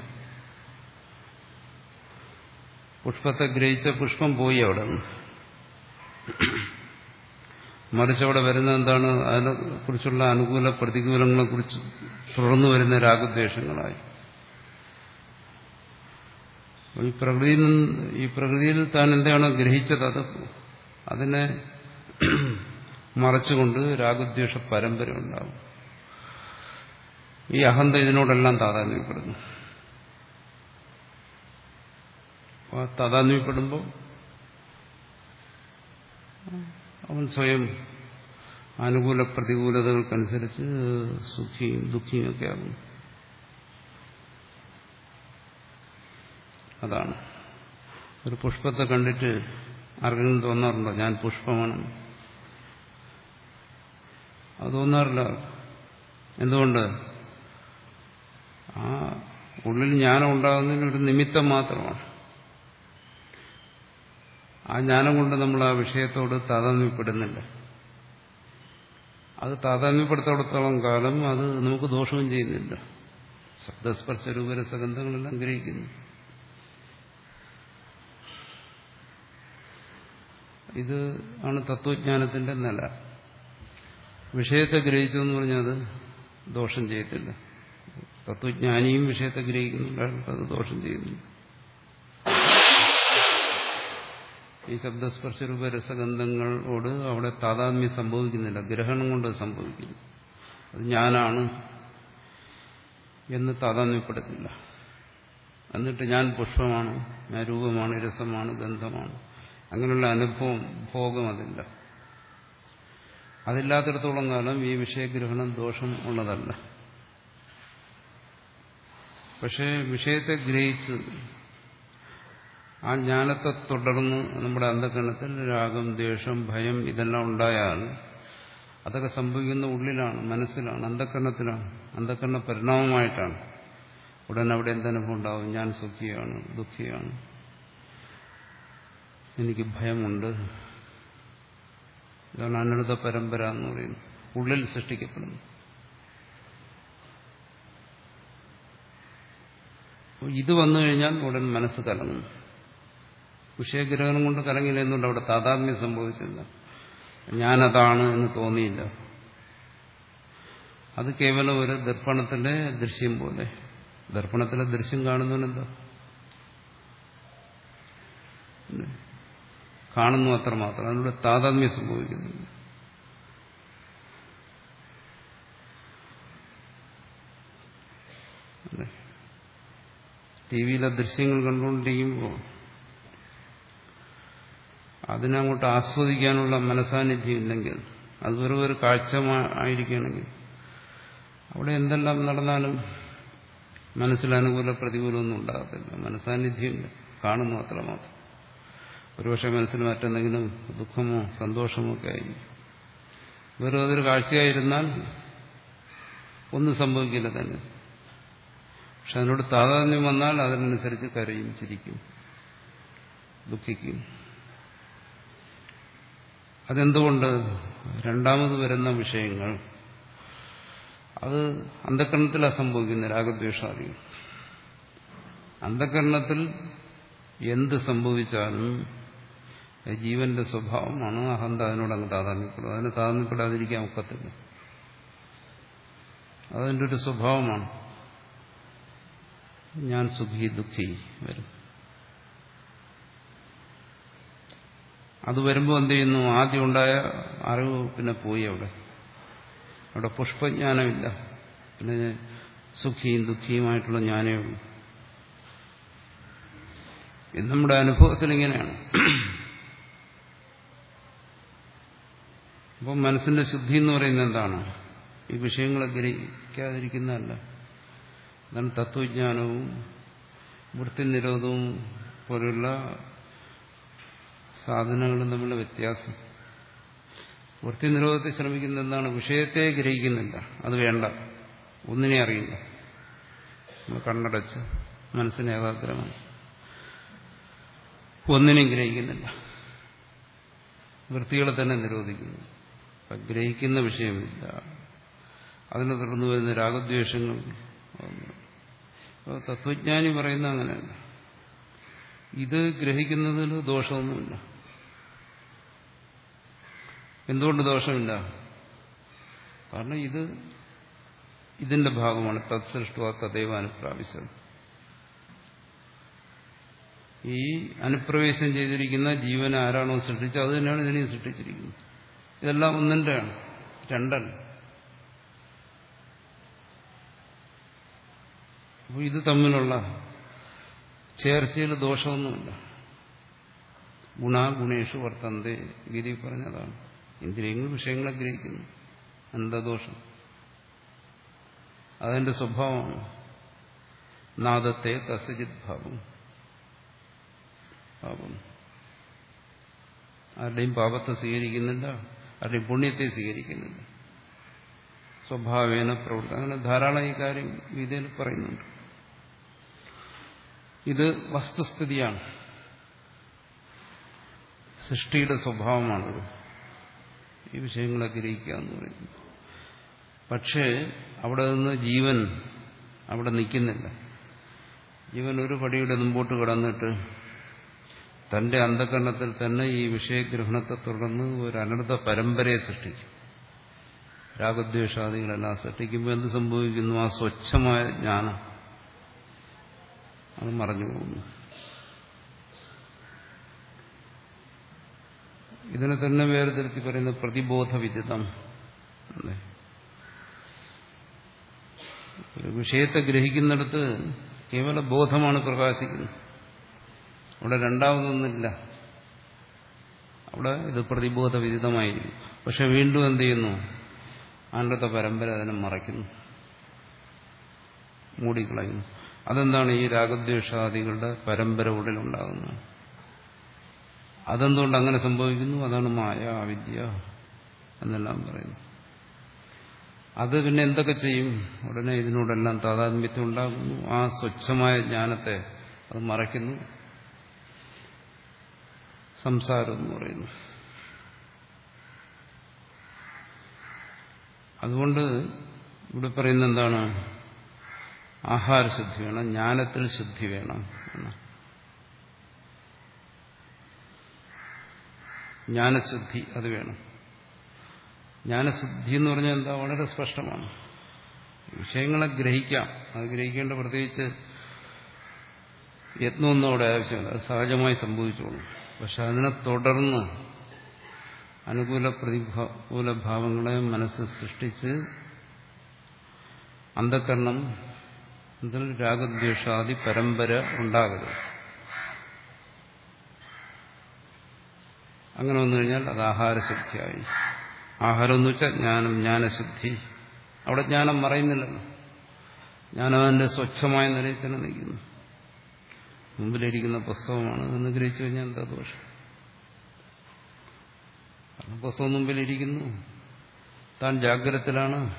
പുഷ്പത്തെ ഗ്രഹിച്ച പുഷ്പം പോയി അവിടെ നിന്ന്. മറിച്ച് അവിടെ വരുന്ന എന്താണ് അതിനെ കുറിച്ചുള്ള അനുകൂല പ്രതികൂലങ്ങളെ കുറിച്ച് തുടർന്നു വരുന്ന രാഗദ്വേഷങ്ങളായി. ഈ പ്രകൃതിയിൽ ഈ പ്രകൃതിയിൽ താൻ എന്താണോ ഗ്രഹിച്ചത്? അത് അതിനെ മറച്ചുകൊണ്ട് രാഗദ്വേഷ പരമ്പര ഉണ്ടാവും. ഈ അഹന്ത ഇതിനോടെല്ലാം താതാന്യപ്പെടുന്നു താതാന്യപ്പെടുമ്പോൾ അവൻ സ്വയം അനുകൂല പ്രതികൂലതകൾക്കനുസരിച്ച് സുഖിയും ദുഃഖിയും ഒക്കെ ആകും അതാണ്. ഒരു പുഷ്പത്തെ കണ്ടിട്ട് ആർക്കെങ്കിലും തോന്നാറുണ്ടോ? ഞാൻ പുഷ്പമാണ്. അത് തോന്നാറില്ല. എന്തുകൊണ്ട്? ആ ഉള്ളിൽ ജ്ഞാനം ഉണ്ടാകുന്നതിന് ഒരു നിമിത്തം മാത്രമാണ്. ആ ജ്ഞാനം കൊണ്ട് നമ്മൾ ആ വിഷയത്തോട് താതാമ്യപ്പെടുന്നില്ല അത് താതാമ്യപ്പെടുത്തോടത്തോളം കാലം അത് നമുക്ക് ദോഷവും ചെയ്യുന്നില്ല. ശബ്ദസ്പർശ രൂപരസഗന്ധങ്ങളെല്ലാം ഗ്രഹിക്കുന്നു. ഇത് ആണ് തത്വജ്ഞാനത്തിന്റെ നില. വിഷയത്തെ ഗ്രഹിച്ചു എന്ന് പറഞ്ഞാൽ ദോഷം ചെയ്യത്തില്ല. തത്വജ്ഞാനിയും വിഷയത്തെ ഗ്രഹിക്കുന്നില്ല അത് ദോഷം ചെയ്യുന്നില്ല. ഈ ശബ്ദസ്പർശ രൂപ രസഗന്ധങ്ങളോട് അവിടെ താതാത്മ്യം സംഭവിക്കുന്നില്ല. ഗ്രഹണം കൊണ്ട് സംഭവിക്കുന്നു. അത് ഞാനാണ് എന്ന് താതാത്മ്യപ്പെടുത്തില്ല. എന്നിട്ട് ഞാൻ പുഷ്പമാണ് ഞാൻ രൂപമാണ് രസമാണ് ഗന്ധമാണ്. അങ്ങനെയുള്ള അനുഭവം ഭോഗം അതില്ല. അതില്ലാത്തിടത്തോളം കാലം ഈ വിഷയഗ്രഹണം ദോഷം ഉള്ളതല്ല. പക്ഷേ വിഷയത്തെ ഗ്രഹിച്ച് ആ ജ്ഞാനത്തെ തുടർന്ന് നമ്മുടെ അന്ധകരണത്തിൽ രാഗം ദ്വേഷം ഭയം ഇതെല്ലാം ഉണ്ടായാൽ അതൊക്കെ സംഭവിക്കുന്ന ഉള്ളിലാണ് മനസ്സിലാണ് അന്ധകരണത്തിലാണ് അന്ധകരണ പരിണാമമായിട്ടാണ്. ഉടൻ അവിടെ എന്തനുഭവം ഉണ്ടാവും? ഞാൻ സുഖിയാണ് ദുഃഖിയാണ്. എനിക്ക് ഭയമുണ്ട്. ഇതാണ് അനുത പരമ്പര എന്ന് പറയുന്നത്. ഉള്ളിൽ സൃഷ്ടിക്കപ്പെടുന്നു. ഇത് വന്നു കഴിഞ്ഞാൽ ഉടൻ മനസ്സ് കലങ്ങും. വിഷയഗ്രഹണം കൊണ്ട് കലങ്ങില്ല എന്നുണ്ട്. അവിടെ താതാത്മ്യം സംഭവിച്ചില്ല. ഞാനതാണ് എന്ന് തോന്നിയില്ല. അത് കേവലം ഒരു ദർപ്പണത്തിന്റെ ദൃശ്യം പോലെ. ദർപ്പണത്തിലെ ദൃശ്യം കാണുന്നവനെന്താ? കാണുന്നു അത്രമാത്രം അതിലൂടെ താതാത്മ്യം സംഭവിക്കുന്നു. ടി വിയിലെ ദൃശ്യങ്ങൾ കണ്ടുകൊണ്ടിരിക്കുമ്പോൾ അതിനങ്ങോട്ട് ആസ്വദിക്കാനുള്ള മനസാന്നിധ്യം ഇല്ലെങ്കിൽ അത് വെറും ഒരു കാഴ്ച ആയിരിക്കുകയാണെങ്കിൽ അവിടെ എന്തെല്ലാം നടന്നാലും മനസ്സിൽ അനുകൂല പ്രതികൂലമൊന്നും ഉണ്ടാകത്തില്ല. മനസാന്നിധ്യം കാണുന്നു അത്രമാത്രം ഒരുപക്ഷെ മനസ്സിൽ മറ്റെന്തെങ്കിലും ദുഃഖമോ സന്തോഷമോ ഒക്കെ ആയിരിക്കും. വെറും അതൊരു കാഴ്ചയായിരുന്നാൽ ഒന്നും സംഭവിക്കില്ല തന്നെ. പക്ഷെ അതിനോട് താതാത്മ്യം വന്നാൽ അതിനനുസരിച്ച് കരയും ചിരിക്കും ദുഃഖിക്കും. അതെന്തുകൊണ്ട്? രണ്ടാമത് വരുന്ന വിഷയങ്ങൾ. അത് അന്ധകരണത്തിലാണ് സംഭവിക്കുന്നത് രാഗദ്വേഷാദികൾ. അന്ധകരണത്തിൽ എന്ത് സംഭവിച്ചാലും ജീവന്റെ സ്വഭാവമാണ്? അഹന്ത അതിനോട് അങ്ങ് താതാന്യപ്പെടും അതിന് താതാമ്യപ്പെടാതിരിക്കാൻ ഒക്കത്തില്ല. അതിന്റെ ഒരു സ്വഭാവമാണ്? ഞാൻ സുഖി ദുഃഖി വരും. അത് വരുമ്പോൾ എന്ത് ചെയ്യുന്നു? ആദ്യം ഉണ്ടായ അറിവ് പിന്നെ പോയി അവിടെ. അവിടെ പുഷ്പജ്ഞാനമില്ല. പിന്നെ സുഖിയും ദുഃഖിയുമായിട്ടുള്ള ജ്ഞാനേ ഉള്ളൂ. ഇത് നമ്മുടെ അനുഭവത്തിൽ ഇങ്ങനെയാണ് അപ്പം മനസ്സിന്റെ ശുദ്ധി എന്ന് പറയുന്നത് എന്താണ്? ഈ വിഷയങ്ങളെ ഗ്രഹിക്കാതിരിക്കുന്നതല്ല. അതാണ് തത്വജ്ഞാനവും വൃത്തി നിരോധവും പോലുള്ള സാധനങ്ങളും തമ്മിലുള്ള വ്യത്യാസം. വൃത്തി നിരോധത്തെ ശ്രമിക്കുന്ന എന്താണ്? വിഷയത്തെ ഗ്രഹിക്കുന്നില്ല. അത് വേണ്ട. ഒന്നിനെ അറിയില്ല. കണ്ണടച്ച് മനസ്സിനെ ഏകാഗ്രമാണ് ഒന്നിനെയും ഗ്രഹിക്കുന്നില്ല. വൃത്തികളെ തന്നെ നിരോധിക്കുന്നു. ഗ്രഹിക്കുന്ന വിഷയമില്ല. അതിനെ തുടർന്ന് വരുന്ന രാഗദ്വേഷങ്ങൾ തത്വജ്ഞാനി പറയുന്ന അങ്ങനെയല്ല. ഇത് ഗ്രഹിക്കുന്നതിൽ ദോഷമൊന്നുമില്ല. എന്തുകൊണ്ട് ദോഷമില്ല? കാരണം ഇത് ഇതിന്റെ ഭാഗമാണ്. തത്സൃഷ്ട തദൈവ അനുപ്രാവശ്യം ഈ അനുപ്രവേശം ചെയ്തിരിക്കുന്ന ജീവനെ ആരാണോ സൃഷ്ടിച്ചത് അത് തന്നെയാണ് ഇതിനെയും സൃഷ്ടിച്ചിരിക്കുന്നത്. ഇതെല്ലാം ഒന്നിന്റെയാണ് രണ്ടല്ല അപ്പോൾ ഇത് തമ്മിലുള്ള ചേർച്ചയിൽ ദോഷമൊന്നുമില്ല. ഗുണ ഗുണേഷു വർത്തന്തെ ഗിരി പറഞ്ഞതാണ്. ഇന്ദ്രിയങ്ങൾ വിഷയങ്ങളെ ഗ്രഹിക്കുന്നു. എന്താ ദോഷം? അതിന്റെ സ്വഭാവമാണ്. നാദത്തെ തസജിത് ഭാവം. പാപം ആരുടെയും പാപത്തെ സ്വീകരിക്കുന്നില്ല. ആരുടെയും പുണ്യത്തെ സ്വീകരിക്കുന്നില്ല സ്വഭാവേന പ്രവൃത്തി. അങ്ങനെ ധാരാളം ഈ കാര്യം ഗീതയിൽ പറയുന്നുണ്ട്. ഇത് വസ്തുസ്ഥിതിയാണ്. സൃഷ്ടിയുടെ സ്വഭാവമാണത്. ഈ വിഷയങ്ങളെ ഗ്രഹിക്കുക എന്ന് പറയുന്നത് പക്ഷേ അവിടെ നിന്ന് ജീവൻ അവിടെ നിൽക്കുന്നില്ല. ജീവൻ ഒരു പടിയുടെ മുമ്പോട്ട് കടന്നിട്ട് തന്റെ അന്ധകരണത്തിൽ തന്നെ ഈ വിഷയഗ്രഹണത്തെ തുടർന്ന് ഒരു അനർത്ഥ പരമ്പരയെ സൃഷ്ടിക്കും രാഗദ്വേഷാദികളെല്ലാം സൃഷ്ടിക്കുമ്പോൾ എന്ത് സംഭവിക്കുന്നു? ആ സ്വച്ഛമായ ജ്ഞാനം. അത് മറഞ്ഞു പോകുന്നു. ഇതിനെ തന്നെ വേർതിരുത്തി പറയുന്ന പ്രതിബോധ ഒരു വിഷയത്തെ ഗ്രഹിക്കുന്നിടത്ത് കേവല ബോധമാണ് പ്രകാശിക്കുന്നത്. അവിടെ രണ്ടാമതൊന്നുമില്ല. അവിടെ ഇത് പ്രതിബോധ വിദിതമായിരിക്കും പക്ഷെ വീണ്ടും എന്ത് ചെയ്യുന്നു? അന്നത്തെ പരമ്പര അതിനെ മറയ്ക്കുന്നു. മൂടിക്കളയുന്നു. അതെന്താണ് ഈ രാഗദ്വേഷാദികളുടെ പരമ്പര ഉള്ളിലുണ്ടാകുന്നത്? അതെന്തുകൊണ്ട് അങ്ങനെ സംഭവിക്കുന്നു? അതാണ് മായ അവിദ്യ എന്നെല്ലാം പറയുന്നു. അത് പിന്നെ എന്തൊക്കെ ചെയ്യും? ഉടനെ ഇതിനോടെല്ലാം താതാത്മ്യത്വം ഉണ്ടാകുന്നു. ആ സ്വച്ഛമായ ജ്ഞാനത്തെ അത് മറയ്ക്കുന്നു. സംസാരം എന്ന് പറയുന്നു അതുകൊണ്ട് ഇവിടെ പറയുന്ന എന്താണ്? ആഹാരശുദ്ധി വേണം ജ്ഞാനത്തിൽ ശുദ്ധി വേണം ജ്ഞാനശുദ്ധി അത് വേണം. ജ്ഞാനശുദ്ധി എന്ന് പറഞ്ഞാൽ എന്താ? വളരെ സ്പഷ്ടമാണ്. വിഷയങ്ങളെ ഗ്രഹിക്കാം. അത് ഗ്രഹിക്കേണ്ട പ്രത്യേകിച്ച് യത്നമൊന്നും അവിടെ ആവശ്യമില്ല. അത് സഹജമായി സംഭവിച്ചോളും. പക്ഷെ അതിനെ തുടർന്ന് അനുകൂല പ്രതികൂല ഭാവങ്ങളെ മനസ്സ് സൃഷ്ടിച്ച് അന്ധകരണം ഇതിൽ രാഗദ്വേഷാദി പരമ്പര ഉണ്ടാകരുത്. അങ്ങനെ വന്നു കഴിഞ്ഞാൽ അത് ആഹാരശുദ്ധിയായി ആഹാരം എന്ന് വെച്ചാൽ ജ്ഞാനം ജ്ഞാനശുദ്ധി അവിടെ ജ്ഞാനം മറയുന്നില്ലല്ലോ. ജ്ഞാനം സ്വച്ഛമായ നിലയിൽ തന്നെ നിൽക്കുന്നു. മുമ്പിലിരിക്കുന്ന പുസ്തകമാണ് എന്ന് ഗ്രഹിച്ചു കഴിഞ്ഞാൽ എന്താ ദോഷം? പുസ്തകം മുമ്പിലിരിക്കുന്നു. താൻ ജാഗ്രതത്തിലാണ്.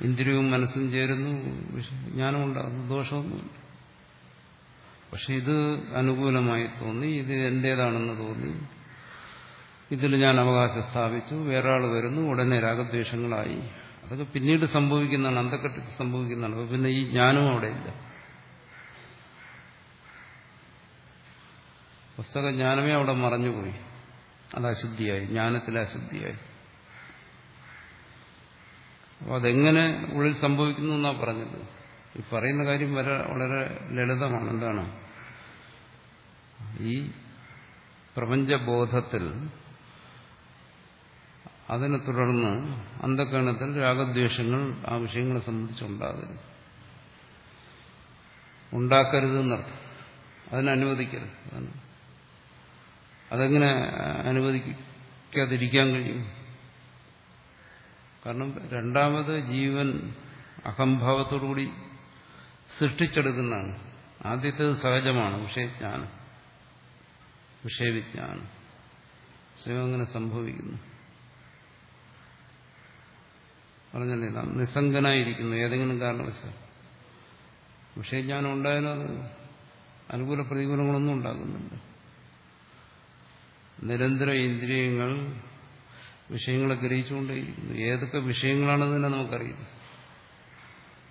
ഇന്ദ്രിയവും മനസ്സും ചേരുന്നു. ജ്ഞാനം ഉണ്ടാകുന്നു. ദോഷമൊന്നുമില്ല. പക്ഷെ ഇത് അനുകൂലമായി തോന്നി. ഇത് എന്റേതാണെന്ന് തോന്നി. ഇതിൽ ഞാൻ അവകാശം സ്ഥാപിച്ചു. വേറെ ആൾ വരുന്നു. ഉടനെ രാഗദ്വേഷങ്ങളായി. അതൊക്കെ പിന്നീട് സംഭവിക്കുന്നതാണ്. അന്ധക്കെട്ടിൽ സംഭവിക്കുന്നതാണ്. പിന്നെ ഈ ജ്ഞാനവും അവിടെ ഇല്ല പുസ്തക ജ്ഞാനമേ അവിടെ മറഞ്ഞുപോയി. അത് അശുദ്ധിയായി ജ്ഞാനത്തിലെ അശുദ്ധിയായി. അപ്പോൾ അതെങ്ങനെ ഉള്ളിൽ സംഭവിക്കുന്നു എന്നാണ് പറഞ്ഞത്? ഈ പറയുന്ന കാര്യം വരെ വളരെ ലളിതമാണ്. എന്താണ്? ഈ പ്രപഞ്ചബോധത്തിൽ അതിനെ തുടർന്ന് അന്ധകരണത്തിൽ രാഗദ്വേഷങ്ങൾ ആ വിഷയങ്ങളെ സംബന്ധിച്ചുണ്ടാകരുത് ഉണ്ടാക്കരുത് എന്നർത്ഥം. അതിനനുവദിക്കരുത് അതെങ്ങനെ അനുവദിക്കാതിരിക്കാൻ കഴിയും. കാരണം രണ്ടാമത് ജീവൻ അഹംഭാവത്തോടുകൂടി സൃഷ്ടിച്ചെടുക്കുന്നതാണ്. ആദ്യത്തേത് സഹജമാണ് വിഷയജ്ഞാനം വിഷയവിജ്ഞാനം സ്വയം അങ്ങനെ സംഭവിക്കുന്നു. പറഞ്ഞല്ലേ നാം നിസ്സംഗനായിരിക്കുന്നു ഏതെങ്കിലും കാരണവശാൽ. വിഷയജ്ഞാനം ഉണ്ടായാലും അത് അനുകൂല പ്രതികൂലങ്ങളൊന്നും ഉണ്ടാകുന്നില്ല. നിരന്തര ഇന്ദ്രിയങ്ങൾ വിഷയങ്ങളെ ഗ്രഹിച്ചുകൊണ്ടേയിരിക്കുന്നു. ഏതൊക്കെ വിഷയങ്ങളാണെന്ന് തന്നെ നമുക്കറിയില്ല.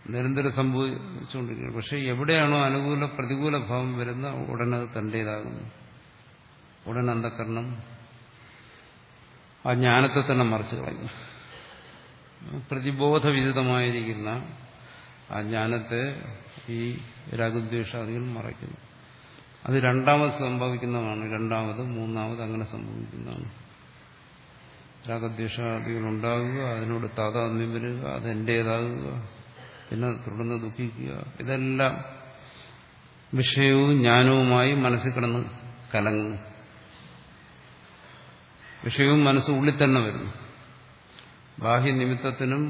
നിരന്തരം സംഭവിച്ചുകൊണ്ടിരിക്കുന്നു പക്ഷെ എവിടെയാണോ അനുകൂല പ്രതികൂല ഭാവം വരുന്ന ഉടനെ അത് ഉടൻ അന്ധക്കരണം ആ ജ്ഞാനത്തെ തന്നെ മറിച്ച് കളയുന്നു. പ്രതിബോധവിഹിതമായിരിക്കുന്ന ആ ജ്ഞാനത്തെ ഈ രാഗദ്വേഷാദികൾ മറയ്ക്കുന്നു. അത് രണ്ടാമത് സംഭവിക്കുന്നതാണ് രണ്ടാമത് മൂന്നാമത് അങ്ങനെ സംഭവിക്കുന്നതാണ്. രാഗദ്വേഷാദികൾ ഉണ്ടാകുക അതിനോട് താതാത്മ്യം വരിക അത് എന്റേതാകുക പിന്നെ തുടർന്ന് ദുഃഖിക്കുക. ഇതെല്ലാം വിഷയവും ജ്ഞാനവുമായി മനസ്സിൽ കിടന്ന് കലങ്ങുന്നു വിഷയവും മനസ്സ് ഉള്ളിൽ തന്നെ വരുന്നു. ബാഹ്യനിമിത്തത്തിനും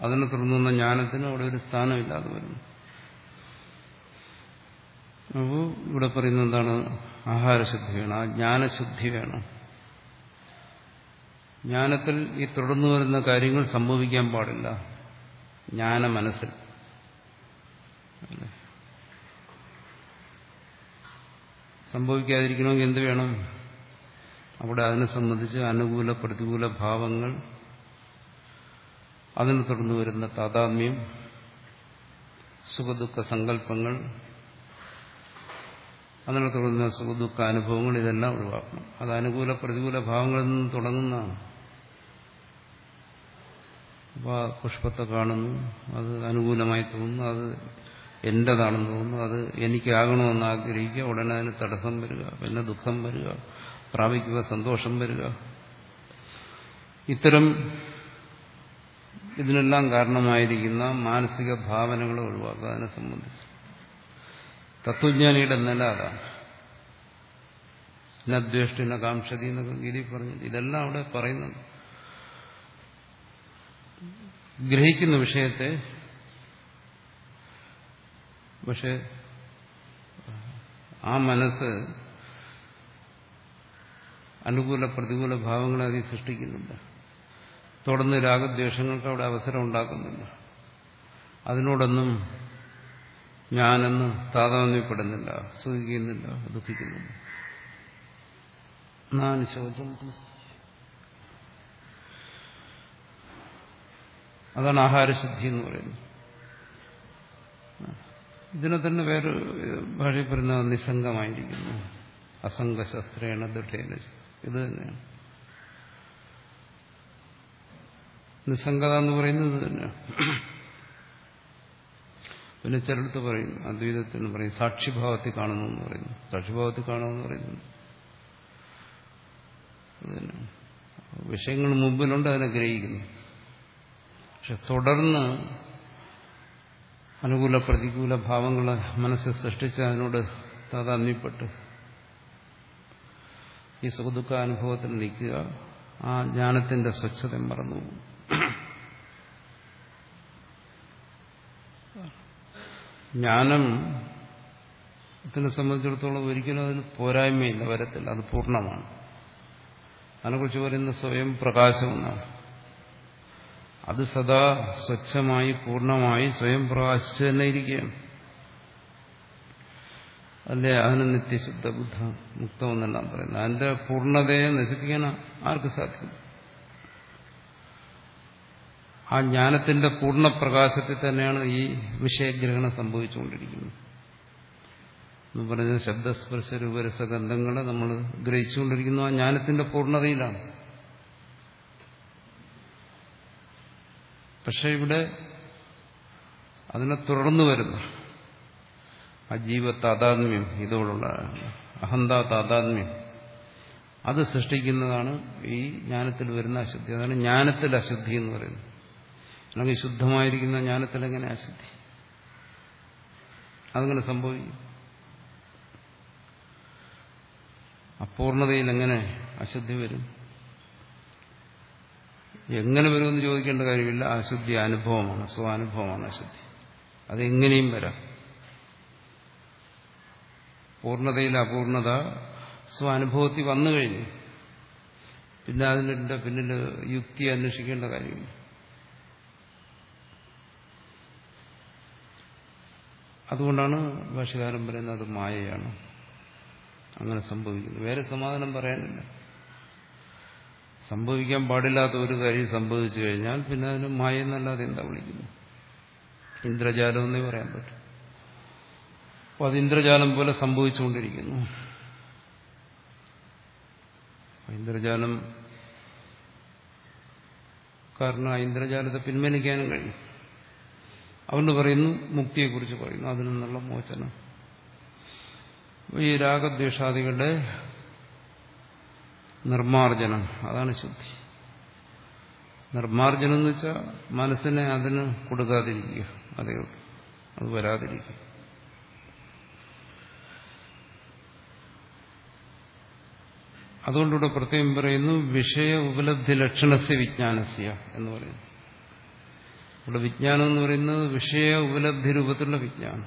അതിനെ തുടർന്നുന്ന ജ്ഞാനത്തിനും അവിടെ ഒരു സ്ഥാനമില്ലാതെ വരുന്നു. അപ്പോൾ ഇവിടെ പറയുന്നത് എന്താണ്? ആഹാരശുദ്ധി വേണം ആ ജ്ഞാനശുദ്ധി വേണം. ജ്ഞാനത്തിൽ ഈ തുടർന്നു വരുന്ന കാര്യങ്ങൾ സംഭവിക്കാൻ പാടില്ല. ജ്ഞാന മനസ്സിൽ. സംഭവിക്കാതിരിക്കണമെങ്കിൽ എന്ത് വേണം? അവിടെ അതിനെ സംബന്ധിച്ച് അനുകൂല പ്രതികൂല ഭാവങ്ങൾ അതിനെ തുടർന്ന് വരുന്ന താതാത്മ്യം സുഖദുഃഖ സങ്കല്പങ്ങൾ അതിനെ തുടർന്ന സുഖദുഃഖ അനുഭവങ്ങൾ ഇതെല്ലാം ഒഴിവാക്കണം. അത് അനുകൂല പ്രതികൂല ഭാവങ്ങളിൽ നിന്ന് തുടങ്ങുന്നതാണ്. അപ്പോൾ പുഷ്പത്തെ കാണുന്നു അത് അനുകൂലമായി തോന്നുന്നു അത് എന്റേതാണെന്ന് തോന്നുന്നു അത് എനിക്കാകണമെന്ന് ആഗ്രഹിക്കുക ഉടനെ അതിന് തടസ്സം വരിക പിന്നെ ദുഃഖം വരിക പ്രാപിക്കുക സന്തോഷം വരിക. ഇത്തരം ഇതിനെല്ലാം കാരണമായിരിക്കുന്ന മാനസിക ഭാവനകളെ ഒഴിവാക്കുക അതിനെ സംബന്ധിച്ച്. തത്വജ്ഞാനിയുടെ നില അതാണ്. നദ്വേഷ്ടിന കാംക്ഷതി എന്നൊക്കെ ഗിരി പറഞ്ഞു. ഇതെല്ലാം അവിടെ പറയുന്നുണ്ട്. ഗ്രഹിക്കുന്ന വിഷയത്തെ പക്ഷെ ആ മനസ്സ് അനുകൂല പ്രതികൂല ഭാവങ്ങളെ അതിൽ സൃഷ്ടിക്കുന്നില്ല തുടർന്ന് രാഗദ്വേഷങ്ങൾക്ക് അവിടെ അവസരം ഉണ്ടാക്കുന്നില്ല അതിനോടൊന്നും ഞാനെന്ന് താതാന്യപ്പെടുന്നില്ല സുഖിക്കുന്നില്ല ദുഃഖിക്കുന്നില്ല. അതാണ് ആഹാരശുദ്ധി എന്ന് പറയുന്നത്. ഇതിനെ തന്നെ വേറെ ഭാഷയിൽ പറയുന്ന നിസ്സംഗമായിരിക്കുന്നു. അസംഗശസ്ത്രേണ ദൃഢേന. ഇത് തന്നെയാണ്. നിസ്സംഗത എന്ന് പറയുന്നത് ഇത് തന്നെയാണ്. പിന്നെ ചിലടത്ത് പറയും അദ്വൈതത്തിൽ പറയും സാക്ഷിഭാവത്തിൽ കാണുന്നു എന്ന് പറയുന്നു. സാക്ഷിഭാവത്തിൽ കാണുമെന്ന് പറയുന്നു. വിഷയങ്ങൾ മുമ്പിലുണ്ട് അതിനെ ഗ്രഹിക്കുന്നു. പക്ഷെ തുടർന്ന് അനുകൂല പ്രതികൂല ഭാവങ്ങളെ മനസ്സിൽ സൃഷ്ടിച്ച് അതിനോട് താതാന്യപ്പെട്ട് ഈ സുഖദുഃഖ അനുഭവത്തിൽ നിൽക്കുക ആ ജ്ഞാനത്തിന്റെ സ്വച്ഛത മറന്നു ജ്ഞാനം ത്തിനെ സംബന്ധിച്ചിടത്തോളം ഒരിക്കലും അതിന് പോരായ്മയില്ല വരത്തില്ല. അത് പൂർണമാണ്. അതിനെക്കുറിച്ച് പറയുന്ന സ്വയം പ്രകാശമെന്നാണ്. അത് സദാ സ്വച്ഛമായി പൂർണമായി സ്വയം പ്രകാശിച്ചു തന്നെ ഇരിക്കുകയാണ്. അല്ലേ? അതിന് നിത്യശുദ്ധ ബുദ്ധ മുക്തമെന്നെല്ലാം പറയുന്നത്. അതിന്റെ പൂർണതയെ നശിപ്പിക്കാൻ ആർക്ക് സാധിക്കും? ആ ജ്ഞാനത്തിന്റെ പൂർണ പ്രകാശത്തിൽ തന്നെയാണ് ഈ വിഷയഗ്രഹണം സംഭവിച്ചുകൊണ്ടിരിക്കുന്നത്. എന്ന് പറഞ്ഞ ശബ്ദസ്പർശ രൂപരസഗന്ധങ്ങളെ നമ്മൾ ഗ്രഹിച്ചുകൊണ്ടിരിക്കുന്നു. ആ ജ്ഞാനത്തിന്റെ പൂർണതയിലാണ്. പക്ഷെ ഇവിടെ അതിനെ തുടർന്നു വരുന്ന ആ ജീവ താതാത്മ്യം ഇതോടുള്ള അഹന്ത താതാത്മ്യം അത് സൃഷ്ടിക്കുന്നതാണ് ഈ ജ്ഞാനത്തിൽ വരുന്ന അശുദ്ധി. അതാണ് ജ്ഞാനത്തിൽ അശുദ്ധി എന്ന് പറയുന്നത്. അല്ലെങ്കിൽ ശുദ്ധമായിരിക്കുന്ന ജ്ഞാനത്തിൽ എങ്ങനെ അശുദ്ധി അതങ്ങനെ സംഭവിക്കും? അപൂർണതയിൽ എങ്ങനെ അശുദ്ധി വരും? എങ്ങനെ വരുമെന്ന് ചോദിക്കേണ്ട കാര്യമില്ല. അശുദ്ധി അനുഭവമാണ് സ്വാനുഭവമാണ് അശുദ്ധി അതെങ്ങനെയും വരാം. പൂർണതയിൽ അപൂർണത സ്വാനുഭവത്തിൽ വന്നു കഴിഞ്ഞു. പിന്നെ അതിന്റെ പിന്നിൽ യുക്തി അന്വേഷിക്കേണ്ട കാര്യമില്ല. അതുകൊണ്ടാണ് ഭാഷകാരൻ പറയുന്നത് അത് മായയാണ്. അങ്ങനെ സംഭവിക്കുന്നത് വേറെ സമാധാനം പറയാനില്ല. സംഭവിക്കാൻ പാടില്ലാത്ത ഒരു കാര്യം സംഭവിച്ചു കഴിഞ്ഞാൽ പിന്നെ അതിന് മായ എന്നല്ലാതെ എന്താ വിളിക്കുന്നു? ഇന്ദ്രജാലം എന്നേ പറയാൻ പറ്റും. അപ്പോൾ അത് ഇന്ദ്രജാലം പോലെ സംഭവിച്ചുകൊണ്ടിരിക്കുന്നു. ഇന്ദ്രജാലം കാരണം ആ ഇന്ദ്രജാലത്തെ പിൻവലിക്കാനും കഴിയും. അതുകൊണ്ട് പറയുന്നു മുക്തിയെക്കുറിച്ച് പറയുന്നു. അതിൽ നിന്നുള്ള മോചനം. ഈ രാഗദ്വേഷാദികളുടെ നിർമാർജനം അതാണ് ശുദ്ധി. നിർമാർജനം എന്ന് വെച്ചാൽ മനസ്സിനെ അതിന് കൊടുക്കാതിരിക്കുക. അതേ ഉള്ളൂ. അത് വരാതിരിക്കുക. അതുകൊണ്ടിവിടെ പ്രത്യേകം പറയുന്നു വിഷയ ഉപലബ്ധി ലക്ഷണസ്യ വിജ്ഞാനസ്യ എന്ന് പറയുന്നു. ഇവിടെ വിജ്ഞാനം എന്ന് പറയുന്നത് വിഷയ ഉപലബ്ധി രൂപത്തിലുള്ള വിജ്ഞാനം.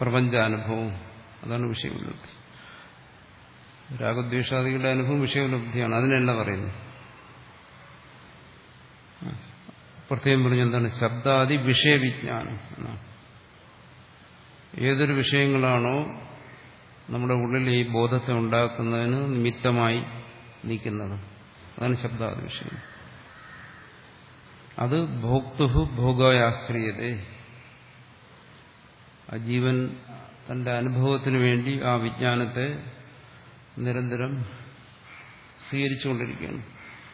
പ്രപഞ്ചാനുഭവം അതാണ് വിഷയോപലബ്ധി രാഗദ്വേഷാദികളുടെ അനുഭവം വിഷയോപലബ്ധിയാണ് അതിനെന്നെ പറയുന്നു പ്രത്യേകം പറഞ്ഞ എന്താണ്? ശബ്ദാദി വിഷയവിജ്ഞാനം എന്നാണ്. ഏതൊരു വിഷയങ്ങളാണോ നമ്മുടെ ഉള്ളിൽ ഈ ബോധത്തെ ഉണ്ടാക്കുന്നതിന് നിമിത്തമായി നിൽക്കുന്നത് അതാണ് ശബ്ദാദി വിഷയം അത് ഭോക്തുഹു ഭോഗായാക്രിയത ആ ജീവൻ തന്റെ അനുഭവത്തിന് വേണ്ടി ആ വിജ്ഞാനത്തെ നിരന്തരം സ്വീകരിച്ചുകൊണ്ടിരിക്കുകയാണ്.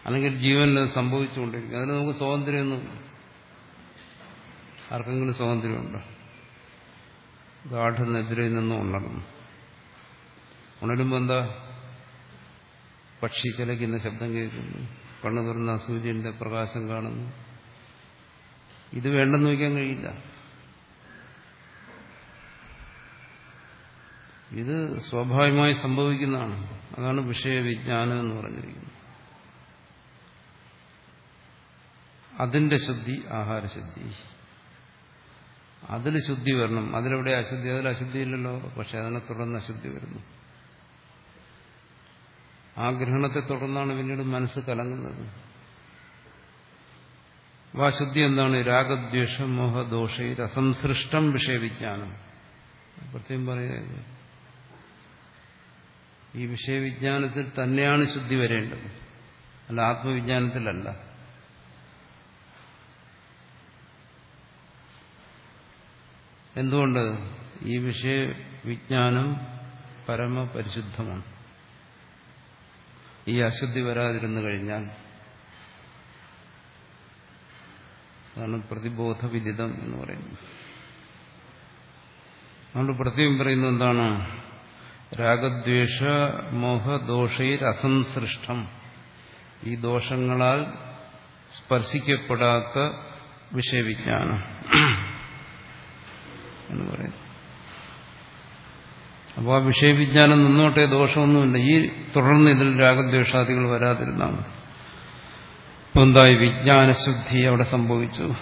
അല്ലെങ്കിൽ ജീവനിൽ സംഭവിച്ചുകൊണ്ടിരിക്കുക അതിന് നമുക്ക് സ്വാതന്ത്ര്യമൊന്നുമില്ല ആർക്കെങ്കിലും സ്വാതന്ത്ര്യമുണ്ടോ? ഗാഠനെതിരെ നിന്നും ഉണർന്നു. ഉണരുമ്പോൾ എന്താ? പക്ഷി ചിലയ്ക്കുന്ന ശബ്ദം കേൾക്കുന്നു. കണ്ണു തുറന്ന സൂര്യന്റെ പ്രകാശം കാണുന്നു. ഇത് വേണ്ടെന്ന് വയ്ക്കാൻ കഴിയില്ല. ഇത് സ്വാഭാവികമായി സംഭവിക്കുന്നതാണ്. അതാണ് വിഷയവിജ്ഞാനം എന്ന് പറഞ്ഞിരിക്കുന്നത്. അതിന്റെ ശുദ്ധി ആഹാരശുദ്ധി. അതിൽ ശുദ്ധി വരണം. അതിലെവിടെ അശുദ്ധി അതിൽ അശുദ്ധിയില്ലല്ലോ പക്ഷെ അതിനെ തുടർന്ന് അശുദ്ധി വരുന്നു. ആ ഗ്രഹണത്തെ തുടർന്നാണ് പിന്നീട് മനസ്സ് കലങ്ങുന്നത്. വാശുദ്ധി എന്താണ്? രാഗദ്വേഷ മോഹദോഷ രസംസൃഷ്ടം വിഷയവിജ്ഞാനം. പ്രത്യേകം പറയുക ഈ വിഷയവിജ്ഞാനത്തിൽ തന്നെയാണ് ശുദ്ധി വരേണ്ടത്. അല്ല ആത്മവിജ്ഞാനത്തിലല്ല. എന്തുകൊണ്ട്? ഈ വിഷയവിജ്ഞാനം പരമപരിശുദ്ധമാണ്. ഈ അശുദ്ധി വരാതിരുന്നു കഴിഞ്ഞാൽ അതാണ് പ്രതിബോധവിദിതം എന്ന് പറയുന്നത്. അതുകൊണ്ട് പ്രത്യേകം പറയുന്നത് എന്താണ്? രാഗദ്വേഷ മോഹദോഷയിൽ അസംസൃഷ്ടം ഈ ദോഷങ്ങളാൽ സ്പർശിക്കപ്പെടാത്ത വിഷയവിജ്ഞാനം എന്ന് പറയുന്നു അപ്പോൾ ആ വിഷയവിജ്ഞാനം നിന്നോട്ടെ ദോഷമൊന്നുമില്ല. ഈ തുടർന്ന് ഇതിൽ രാഗദ്വേഷാദികൾ വരാതിരുന്നാൽ മതി. എന്തായി? വിജ്ഞാനശുദ്ധി അവിടെ സംഭവിച്ചു.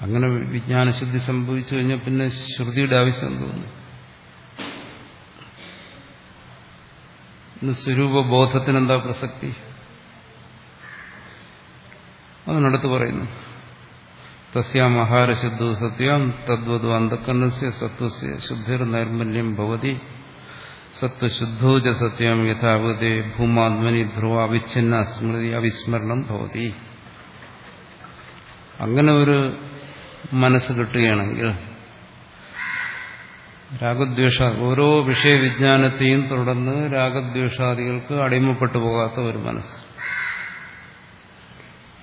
അങ്ങനെ വിജ്ഞാനശുദ്ധി സംഭവിച്ചു കഴിഞ്ഞാൽ പിന്നെ ശ്രുതിയുടെ ആവശ്യം തോന്നുന്നു സ്വരൂപബോധത്തിനെന്താ പ്രസക്തി? അതിനടുത്ത് പറയുന്നു. തസ്യാം ആഹാരശുദ്ധു സത്യം തദ്വതു അന്ധക്കരണസ്യ സത്വസ്യ ശുദ്ധിർ നൈർമല്യം ഭവതി സത്വശുദ്ധോജ സത്യം യഥാവതേ ഭൂമാത്മനി ധ്രുവ അവിച്ഛിന്ന സ്മൃതി അവിസ്മരണം ഭവതി അങ്ങനെ ഒരു മനസ്സ് കിട്ടുകയാണെങ്കിൽ രാഗദ്വേഷ ഓരോ വിഷയവിജ്ഞാനത്തെയും തുടർന്ന് രാഗദ്വേഷാദികൾക്ക് അടിമപ്പെട്ടു പോകാത്ത ഒരു മനസ്സ്.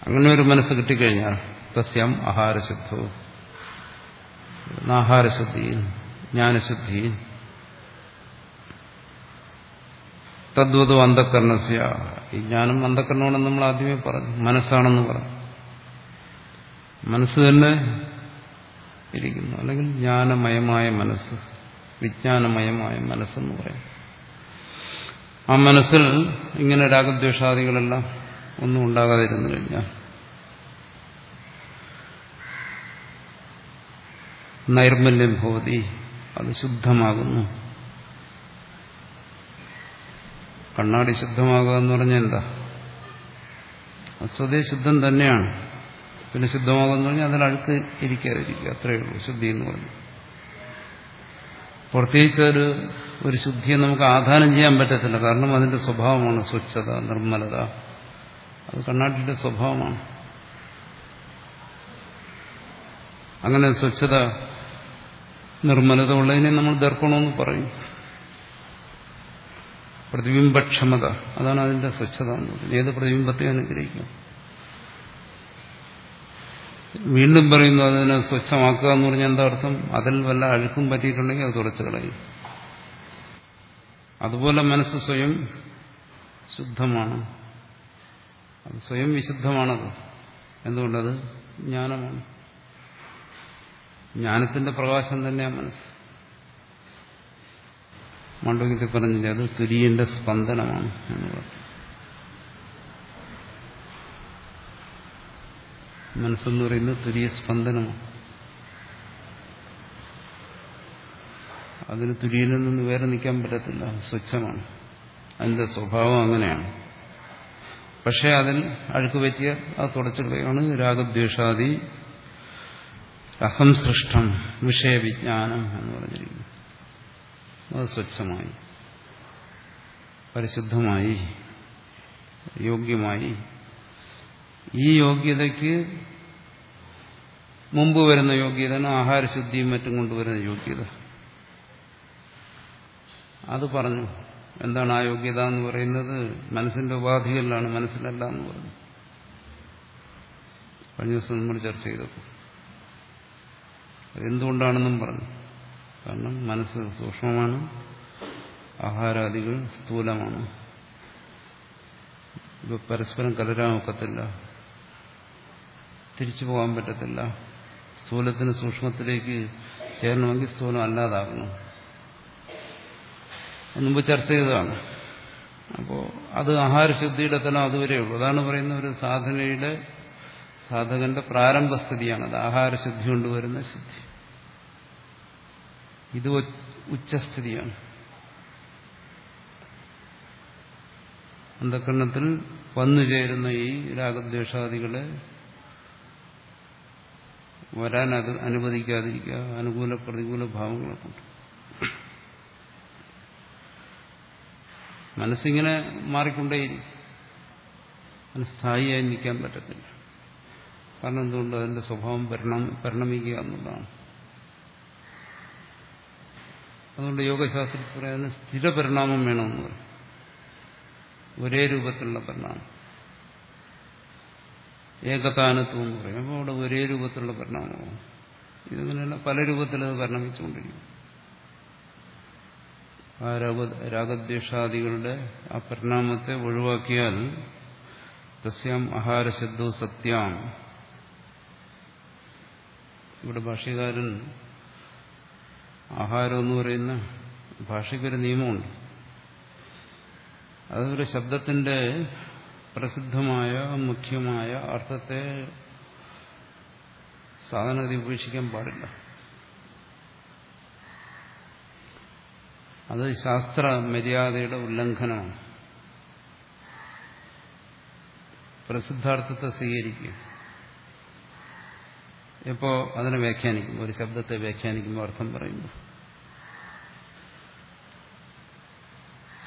അങ്ങനെ ഒരു മനസ്സ് കിട്ടിക്കഴിഞ്ഞാൽ തസ്യം ആഹാരശുദ്ധോ? ആഹാരശുദ്ധി ജ്ഞാനശുദ്ധി തദ്വതു അന്ധക്കരണസ്യ ഈ ജ്ഞാനം അന്ധക്കരണമാണെന്ന് നമ്മൾ ആദ്യമേ പറഞ്ഞു. മനസ്സാണെന്ന് പറഞ്ഞു. മനസ്സ് തന്നെ ഇരിക്കുന്നു. അല്ലെങ്കിൽ ജ്ഞാനമയമായ മനസ്സ് വിജ്ഞാനമയമായ മനസ്സെന്ന് പറയും. ആ മനസ്സിൽ ഇങ്ങനെ രാഗദ്വേഷാദികളെല്ലാം ഒന്നും ഉണ്ടാകാതിരുന്നു കഴിഞ്ഞാൽ നൈർമല്യം ഭവതി. അത് ശുദ്ധമാകുന്നു. കണ്ണാടി ശുദ്ധമാകുക എന്ന് പറഞ്ഞാൽ എന്താ? അസ്വതേ സ്വതേ ശുദ്ധം തന്നെയാണ്. പിന്നെ ശുദ്ധമാകുമെന്ന് പറഞ്ഞാൽ അതിൽ അഴുക്ക് ഇരിക്കാതിരിക്കുക. അത്രയേ ഉള്ളൂ ശുദ്ധി എന്ന് പറഞ്ഞു പ്രത്യേകിച്ച് ഒരു ഒരു ശുദ്ധിയെ നമുക്ക് ആധാനം ചെയ്യാൻ പറ്റത്തില്ല. കാരണം അതിന്റെ സ്വഭാവമാണ് സ്വച്ഛത നിർമ്മലത. അത് കണ്ണാടിയുടെ സ്വഭാവമാണ്. അങ്ങനെ സ്വച്ഛത നിർമ്മലത ഉള്ളതിനെ നമ്മൾ ദർപ്പണമെന്ന് പറയും. പ്രതിബിംബക്ഷമത. അതാണ് അതിന്റെ സ്വച്ഛത എന്ന് പറയുന്നത്. ഏത് പ്രതിബിംബത്തെ അനുഗ്രഹിക്കും? വീണ്ടും പറയുന്നു അതിനെ സ്വച്ഛമാക്കുക എന്ന് പറഞ്ഞാൽ എന്താ അർത്ഥം? അതിൽ വല്ല അഴുക്കും പറ്റിയിട്ടുണ്ടെങ്കിൽ അത് തുടച്ചു കളയും. അതുപോലെ മനസ്സ് സ്വയം ശുദ്ധമാണ്. അത് സ്വയം വിശുദ്ധമാണത്. എന്തുകൊണ്ടത്? ജ്ഞാനമാണ്. ജ്ഞാനത്തിന്റെ പ്രകാശം തന്നെയാണ് മനസ്സ്. മണ്ഡലത്തിൽ പറഞ്ഞില്ല അത് തുര്യന്റെ സ്പന്ദനമാണ് എന്ന് പറഞ്ഞു. മനസ്സെന്ന് പറയുന്നത് തുരിയ സ്പന്ദനമാണ്. അതിന് തുര്യനിൽ നിന്ന് വേറെ നിൽക്കാൻ പറ്റത്തില്ല സ്വച്ഛമാണ്. അതിന്റെ സ്വഭാവം അങ്ങനെയാണ്. പക്ഷെ അതിൽ അഴുക്ക് പറ്റിയാൽ അത് തുടച്ചു രാഗദ്വേഷാദി അസംസൃഷ്ടം വിഷയവിജ്ഞാനം എന്ന് പറഞ്ഞിരിക്കുന്നു. അത് സ്വച്ഛമായി പരിശുദ്ധമായി യോഗ്യമായി. ഈ യോഗ്യതയ്ക്ക് മുമ്പ് വരുന്ന യോഗ്യതയാണ് ആഹാരശുദ്ധിയും മറ്റും കൊണ്ടുവരുന്ന യോഗ്യത. അത് പറഞ്ഞു എന്താണ് ആ യോഗ്യത എന്ന് പറയുന്നത്? മനസ്സിന്റെ ഉപാധികളിലാണ് മനസ്സിലല്ല എന്ന് പറഞ്ഞു. കഴിഞ്ഞ ദിവസം നമ്മൾ ചർച്ച ചെയ്തപ്പോൾ എന്തുകൊണ്ടാണെന്നും പറഞ്ഞു. കാരണം മനസ്സ് സൂക്ഷ്മമാണ് ആഹാരാദികൾ സ്ഥൂലമാണ്. ഇവ പരസ്പരം കലരാൻ ഒക്കത്തില്ല തിരിച്ചു പോകാൻ പറ്റത്തില്ല. സ്ഥൂലത്തിന് സൂക്ഷ്മത്തിലേക്ക് ചേരണമെങ്കിൽ സ്ഥൂലം അല്ലാതാകണം മുമ്പ് ചർച്ച ചെയ്തതാണ്. അപ്പോൾ അത് ആഹാരശുദ്ധിയുടെ തലം അതുവരെയുള്ളൂ. അതാണ് പറയുന്ന ഒരു സാധനയുടെ സാധകന്റെ പ്രാരംഭസ്ഥിതിയാണത് ആഹാരശുദ്ധി കൊണ്ടുവരുന്ന ശുദ്ധി. ഇത് ഉച്ചസ്ഥിതിയാണ്. അന്ധകരണത്തിൽ വന്നു ചേരുന്ന ഈ രാഗദ്വേഷാദികളെ വരാൻ അത് അനുവദിക്കാതിരിക്കുക. അനുകൂല പ്രതികൂല ഭാവങ്ങളെ കൊണ്ട്. മനസ്സിങ്ങനെ മാറിക്കൊണ്ടേയിരിക്കും. അതിന് സ്ഥായിയായി നിൽക്കാൻ പറ്റത്തില്ല. കാരണം എന്തുകൊണ്ട് അതിന്റെ സ്വഭാവം പരിണാമ പരിണമിക്കുക എന്നുള്ളതാണ്. അതുകൊണ്ട് യോഗശാസ്ത്രത്തിൽ പറയുന്നത് സ്ഥിരപരിണാമം വേണമെന്ന് പറയും. ഒരേ രൂപത്തിലുള്ള പരിണാമം. ഏകതാനത്വം എന്ന് പറയും. അപ്പോൾ അവിടെ ഒരേ രൂപത്തിലുള്ള പരിണാമമാണ്. ഇതിങ്ങനെയുള്ള പല രൂപത്തിൽ അത് പരിണമിച്ചുകൊണ്ടിരിക്കും. ആ രാഗദ്വേഷാദികളുടെ ആ പരിണാമത്തെ ഒഴിവാക്കിയാൽ തസ്യാം ആഹാരശബ്ദവും സത്യാം ഇവിടെ ഭാഷ്യകാരൻ ആഹാരം എന്ന് പറയുന്ന ഭാഷയ്ക്കൊരു നിയമമുണ്ട്. അതൊരു ശബ്ദത്തിന്റെ പ്രസിദ്ധമായ മുഖ്യമായ അർത്ഥത്തെ സാധനഗതി ഉപേക്ഷിക്കാൻ പാടില്ല. അത് ശാസ്ത്ര മര്യാദയുടെ ഉല്ലംഘനമാണ്. പ്രസിദ്ധാർത്ഥത്തെ സ്വീകരിക്കുക. എപ്പോ അതിനെ വ്യാഖ്യാനിക്കും ഒരു ശബ്ദത്തെ വ്യാഖ്യാനിക്കുമ്പോൾ അർത്ഥം പറയുമ്പോൾ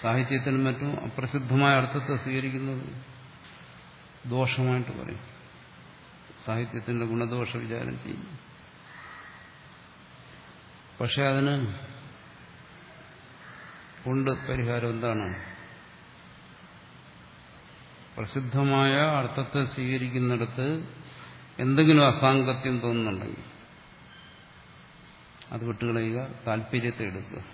സാഹിത്യത്തിനും മറ്റും അപ്രസിദ്ധമായ അർത്ഥത്തെ സ്വീകരിക്കുന്നത് ദോഷമായിട്ട് പറയും. സാഹിത്യത്തിന്റെ ഗുണദോഷ വിചാരം ചെയ്യും പക്ഷെ അതിന് കൊണ്ട് പരിഹാരം എന്താണ്? പ്രസിദ്ധമായ അർത്ഥത്തെ സ്വീകരിക്കുന്നിടത്ത് എന്തെങ്കിലും അസാംഗത്യം തോന്നുന്നുണ്ടെങ്കിൽ അത് വിട്ടുകളയുക താല്പര്യത്തെ എടുക്കുക.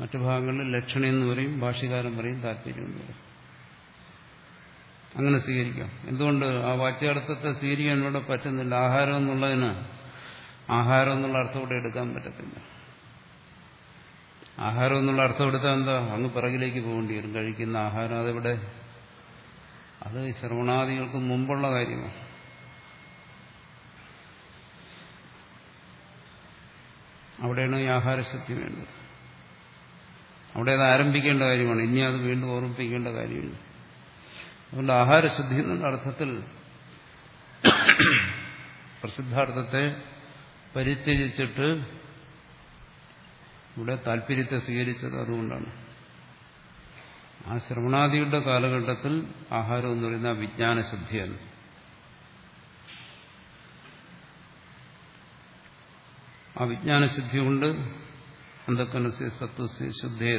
മറ്റു ഭാഗങ്ങളിൽ ലക്ഷണം എന്ന് പറയും ഭാഷകാരം പറയും താല്പര്യം എന്ന് പറയും. അങ്ങനെ സ്വീകരിക്കാം. എന്തുകൊണ്ട് ആ വാച്യാർത്ഥത്തെ സ്വീകരിക്കാൻ ഇവിടെ പറ്റുന്നില്ല? ആഹാരം എന്നുള്ളതിന് ആഹാരം എന്നുള്ള അർത്ഥം ഇവിടെ എടുക്കാൻ പറ്റത്തില്ല. ആഹാരം എന്നുള്ള അർത്ഥം എടുത്താൽ എന്താ? അങ്ങ് പിറകിലേക്ക് പോകേണ്ടി വരും. കഴിക്കുന്ന ആഹാരം അതെവിടെ? അത് ശ്രവണാദികൾക്ക് മുമ്പുള്ള കാര്യമാണ്. അവിടെയാണ് ഈ ആഹാരശക്തി വേണ്ടത്. അവിടെ അത് ആരംഭിക്കേണ്ട കാര്യമാണ്. ഇനി അത് വീണ്ടും ഓർമ്മിപ്പിക്കേണ്ട കാര്യമില്ല. അതുകൊണ്ട് ആഹാരശുദ്ധി എന്നുള്ള അർത്ഥത്തിൽ പ്രസിദ്ധാർത്ഥത്തെ പരിത്യജിച്ചിട്ട് ഇവിടെ താല്പര്യത്തെ സ്വീകരിച്ചത് അതുകൊണ്ടാണ്. ആ ശ്രവണാദിയുടെ കാലഘട്ടത്തിൽ ആഹാരം എന്ന് പറയുന്ന വിജ്ഞാനശുദ്ധിയാണ്. ആ വിജ്ഞാനശുദ്ധി കൊണ്ട് അന്ധക്കനസ് സത്വസ്യ ശുദ്ധേ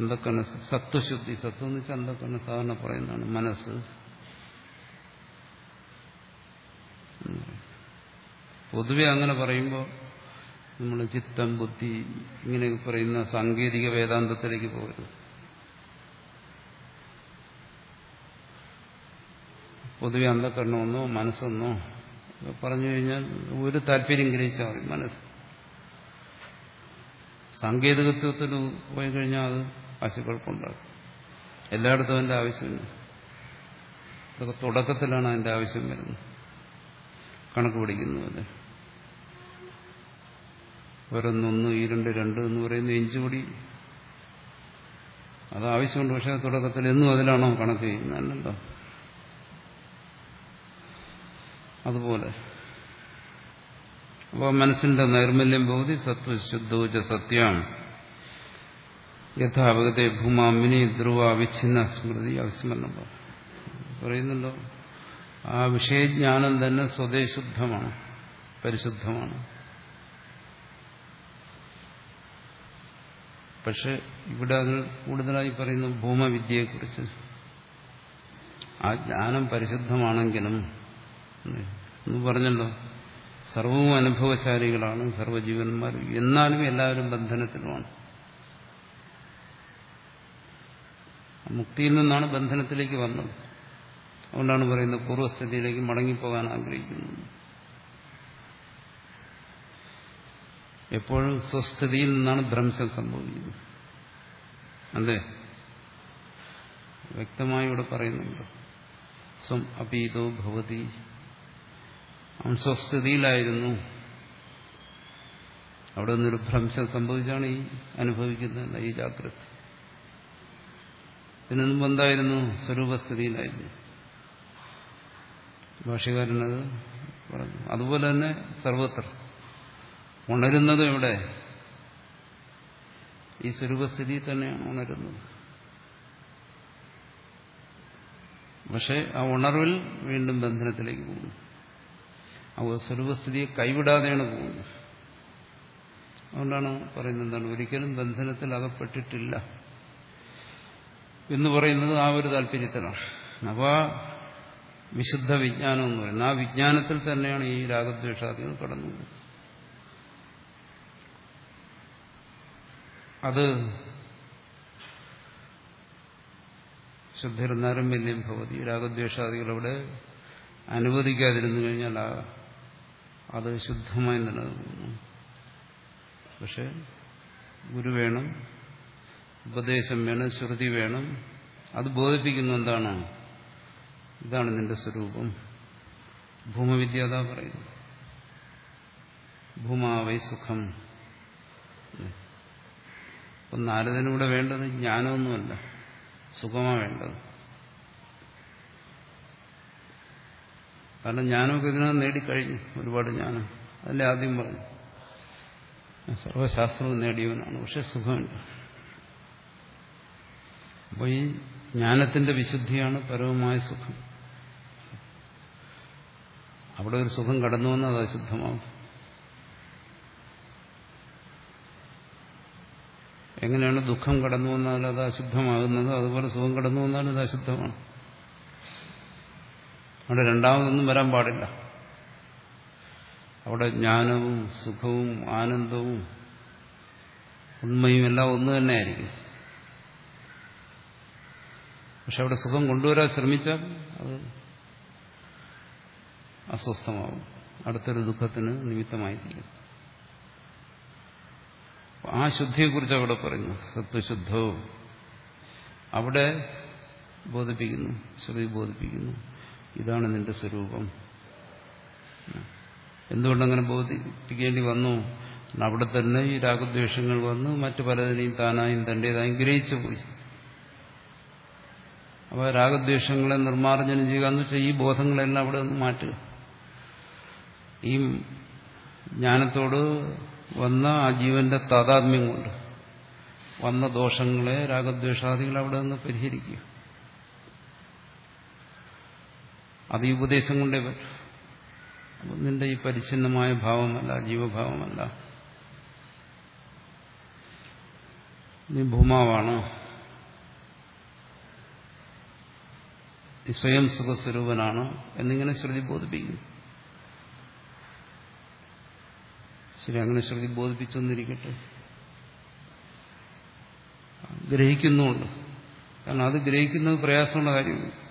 അന്ധക്കനസ് സത്വശുദ്ധി സത്വം എന്ന് വെച്ചാൽ അന്ധക്കന സാധാരണ പറയുന്നതാണ് മനസ്സ്. പൊതുവെ അങ്ങനെ പറയുമ്പോൾ നമ്മൾ ചിത്തം ബുദ്ധി ഇങ്ങനെ പറയുന്ന സാങ്കേതിക വേദാന്തത്തിലേക്ക് പോകരുത്. പൊതുവെ അന്ധക്കരണമെന്നോ മനസ്സെന്നോ പറഞ്ഞു കഴിഞ്ഞാൽ ഒരു താല്പര്യം ഗ്രഹിച്ചാൽ മതി മനസ്സ്. സാങ്കേതികത്വത്തിൽ പോയി കഴിഞ്ഞാൽ അത് ആശയക്കുഴപ്പമുണ്ടാകും എല്ലായിടത്തും അതിന്റെ ആവശ്യമില്ല. അതൊക്കെ തുടക്കത്തിലാണ് അതിന്റെ ആവശ്യം വരുന്നത്. കണക്ക് പിടിക്കുന്നത് ഒരൊന്നൊന്ന് ഈ രണ്ട് രണ്ട് എന്ന് പറയുന്ന ഇഞ്ചുകൂടി അത് ആവശ്യമുണ്ട് പക്ഷെ തുടക്കത്തിൽ എന്നും അതിലാണോ കണക്ക് ചെയ്യുന്നതല്ലോ അതുപോലെ. അപ്പോൾ മനസ്സിന്റെ നൈർമല്യം ബോധി സത്വശുദ്ധോച സത്യം. യഥാവഗതെ ഭൂമാമിനി ധ്രുവ അവിഛിന്ന സ്മൃതി അവിസ്മരണം പറയുന്നുണ്ടോ? ആ വിഷയജ്ഞാനം തന്നെ സ്വദേശുദ്ധമാണ് പരിശുദ്ധമാണ്. പക്ഷെ ഇവിടെ അതിൽ കൂടുതലായി പറയുന്നു ഭൂമവിദ്യയെക്കുറിച്ച്. ആ ജ്ഞാനം പരിശുദ്ധമാണെങ്കിലും എന്ന് പറഞ്ഞല്ലോ. സർവവും അനുഭവശാലികളാണ് സർവജീവന്മാർ. എന്നാലും എല്ലാവരും ബന്ധനത്തിലുമാണ്. മുക്തിയിൽ നിന്നാണ് ബന്ധനത്തിലേക്ക് വന്നത്. അതുകൊണ്ടാണ് പറയുന്നത് പൂർവസ്ഥിതിയിലേക്ക് മടങ്ങിപ്പോകാൻ ആഗ്രഹിക്കുന്നു. എപ്പോഴും സ്വസ്ഥിതിയിൽ നിന്നാണ് ഭ്രംശം സംഭവിക്കുന്നത്. അതെ. വ്യക്തമായി ഇവിടെ പറയുന്നുണ്ട്. സ്വം അപീതോ ഭവതി അവൻ സ്വസ്ഥിതിയിലായിരുന്നു. അവിടെ നിന്നൊരു ഭ്രംശം സംഭവിച്ചാണ് ഈ അനുഭവിക്കുന്നത് ഈ ജാഗ്രത. ഇതിനു മുമ്പ് എന്തായിരുന്നു? സ്വരൂപസ്ഥിതിയിലായിരുന്നു. ഭാഷകാരനത് പറഞ്ഞു. അതുപോലെ തന്നെ സർവത്ര. ഉണരുന്നത് എവിടെ? ഈ സ്വരൂപസ്ഥിതി തന്നെയാണ് ഉണരുന്നത്. പക്ഷെ ആ ഉണർവിൽ വീണ്ടും ബന്ധനത്തിലേക്ക് പോകുന്നു. ആ സ്വരൂപസ്ഥിതിയെ കൈവിടാതെയാണ് പോകുന്നത്. അതുകൊണ്ടാണ് പറയുന്നത് എന്താണ്? ഒരിക്കലും ബന്ധനത്തിൽ അകപ്പെട്ടിട്ടില്ല. എന്ന് പറയുന്നത് ആ ഒരു താല്പര്യത്തിലാണ്. അപ്പോൾ ആ വിശുദ്ധ വിജ്ഞാനം എന്ന് പറയുന്നത് ആ വിജ്ഞാനത്തിൽ തന്നെയാണ് ഈ രാഗദ്വേഷാദികൾ കടന്നത്. അത് ശുദ്ധിരുന്നാലും വല്യം ഭവതി. രാഗദ്വേഷാദികൾ അവിടെ അനുവദിക്കാതിരുന്നു കഴിഞ്ഞാൽ അത് ശുദ്ധമായി നിലനിൽക്കുന്നു. പക്ഷെ ഗുരു വേണം ഉപദേശം വേണം ശ്രുതി വേണം. അത് ബോധിപ്പിക്കുന്ന എന്താണ്? ഇതാണ് നിന്റെ സ്വരൂപം. ഭൂമവിദ്യ അതാ പറയുന്നു ഭൂമാവൈ സുഖം. അപ്പം നാരദനൂടെ വേണ്ടത് ജ്ഞാനമൊന്നുമല്ല. സുഖമാണ് വേണ്ടത്. കാരണം ജ്ഞാനമൊക്കെ ഇതിനകം നേടിക്കഴിഞ്ഞു. ഒരുപാട് ജ്ഞാനം അതല്ലേ ആദ്യം പറഞ്ഞു. സർവശാസ്ത്രവും നേടിയവനാണ്. പക്ഷെ സുഖമുണ്ട് അപ്പോൾ ഈ ജ്ഞാനത്തിന്റെ വിശുദ്ധിയാണ് പരമമായ സുഖം. അവിടെ ഒരു സുഖം കടന്നു വന്നാൽ അത് അശുദ്ധമാവും. എങ്ങനെയാണ് ദുഃഖം കടന്നു വന്നാൽ അത് അശുദ്ധമാകുന്നത്? അതുപോലെ സുഖം കടന്നു വന്നാൽ അത് അശുദ്ധമാണ്. അവിടെ രണ്ടാമതൊന്നും വരാൻ പാടില്ല. അവിടെ ജ്ഞാനവും സുഖവും ആനന്ദവും ഉണ്മയും എല്ലാം ഒന്ന് തന്നെയായിരിക്കും. പക്ഷെ അവിടെ സുഖം കൊണ്ടുവരാൻ ശ്രമിച്ചാൽ അത് അസ്വസ്ഥമാവും. അടുത്തൊരു ദുഃഖത്തിന് നിമിത്തമായി തീരും ആ ശുദ്ധിയെക്കുറിച്ച് അവിടെ പറയുന്നു. സത്വശുദ്ധവും അവിടെ ബോധിപ്പിക്കുന്നു ശ്രുതി ബോധിപ്പിക്കുന്നു. ഇതാണ് നിന്റെ സ്വരൂപം. എന്തുകൊണ്ടങ്ങനെ ബോധിപ്പിക്കേണ്ടി വന്നു? അവിടെ തന്നെ ഈ രാഗദ്വേഷങ്ങൾ വന്ന് മറ്റു പലതിനെയും താനായും തന്റേതായും ഗ്രഹിച്ചു പോയി. അപ്പോൾ രാഗദ്വേഷങ്ങളെ നിർമ്മാർജനം ചെയ്യുക എന്ന് വെച്ചാൽ ഈ ബോധങ്ങളെല്ലാം അവിടെ നിന്ന് മാറ്റുക. ഈ ജ്ഞാനത്തോട് വന്ന ആ ജീവന്റെ താതാത്മ്യം കൊണ്ട് വന്ന ദോഷങ്ങളെ രാഗദ്വേഷാദികൾ അവിടെ നിന്ന് പരിഹരിക്കുക. അത് ഈ ഉപദേശം കൊണ്ടേ നിന്റെ ഈ പരിച്ഛിന്നമായ ഭാവമല്ല ജീവഭാവമല്ല. നീ ഭൂമാവാണ്. നീ സ്വയം സുഖസ്വരൂപനാണ് എന്നിങ്ങനെ ശ്രുതി ബോധിപ്പിക്കുന്നു. ശരി അങ്ങനെ ശ്രുതി ബോധിപ്പിച്ചൊന്നിരിക്കട്ടെ. ഗ്രഹിക്കുന്നുണ്ട് കാരണം അത് ഗ്രഹിക്കുന്നത് പ്രയാസമുള്ള കാര്യമാണ്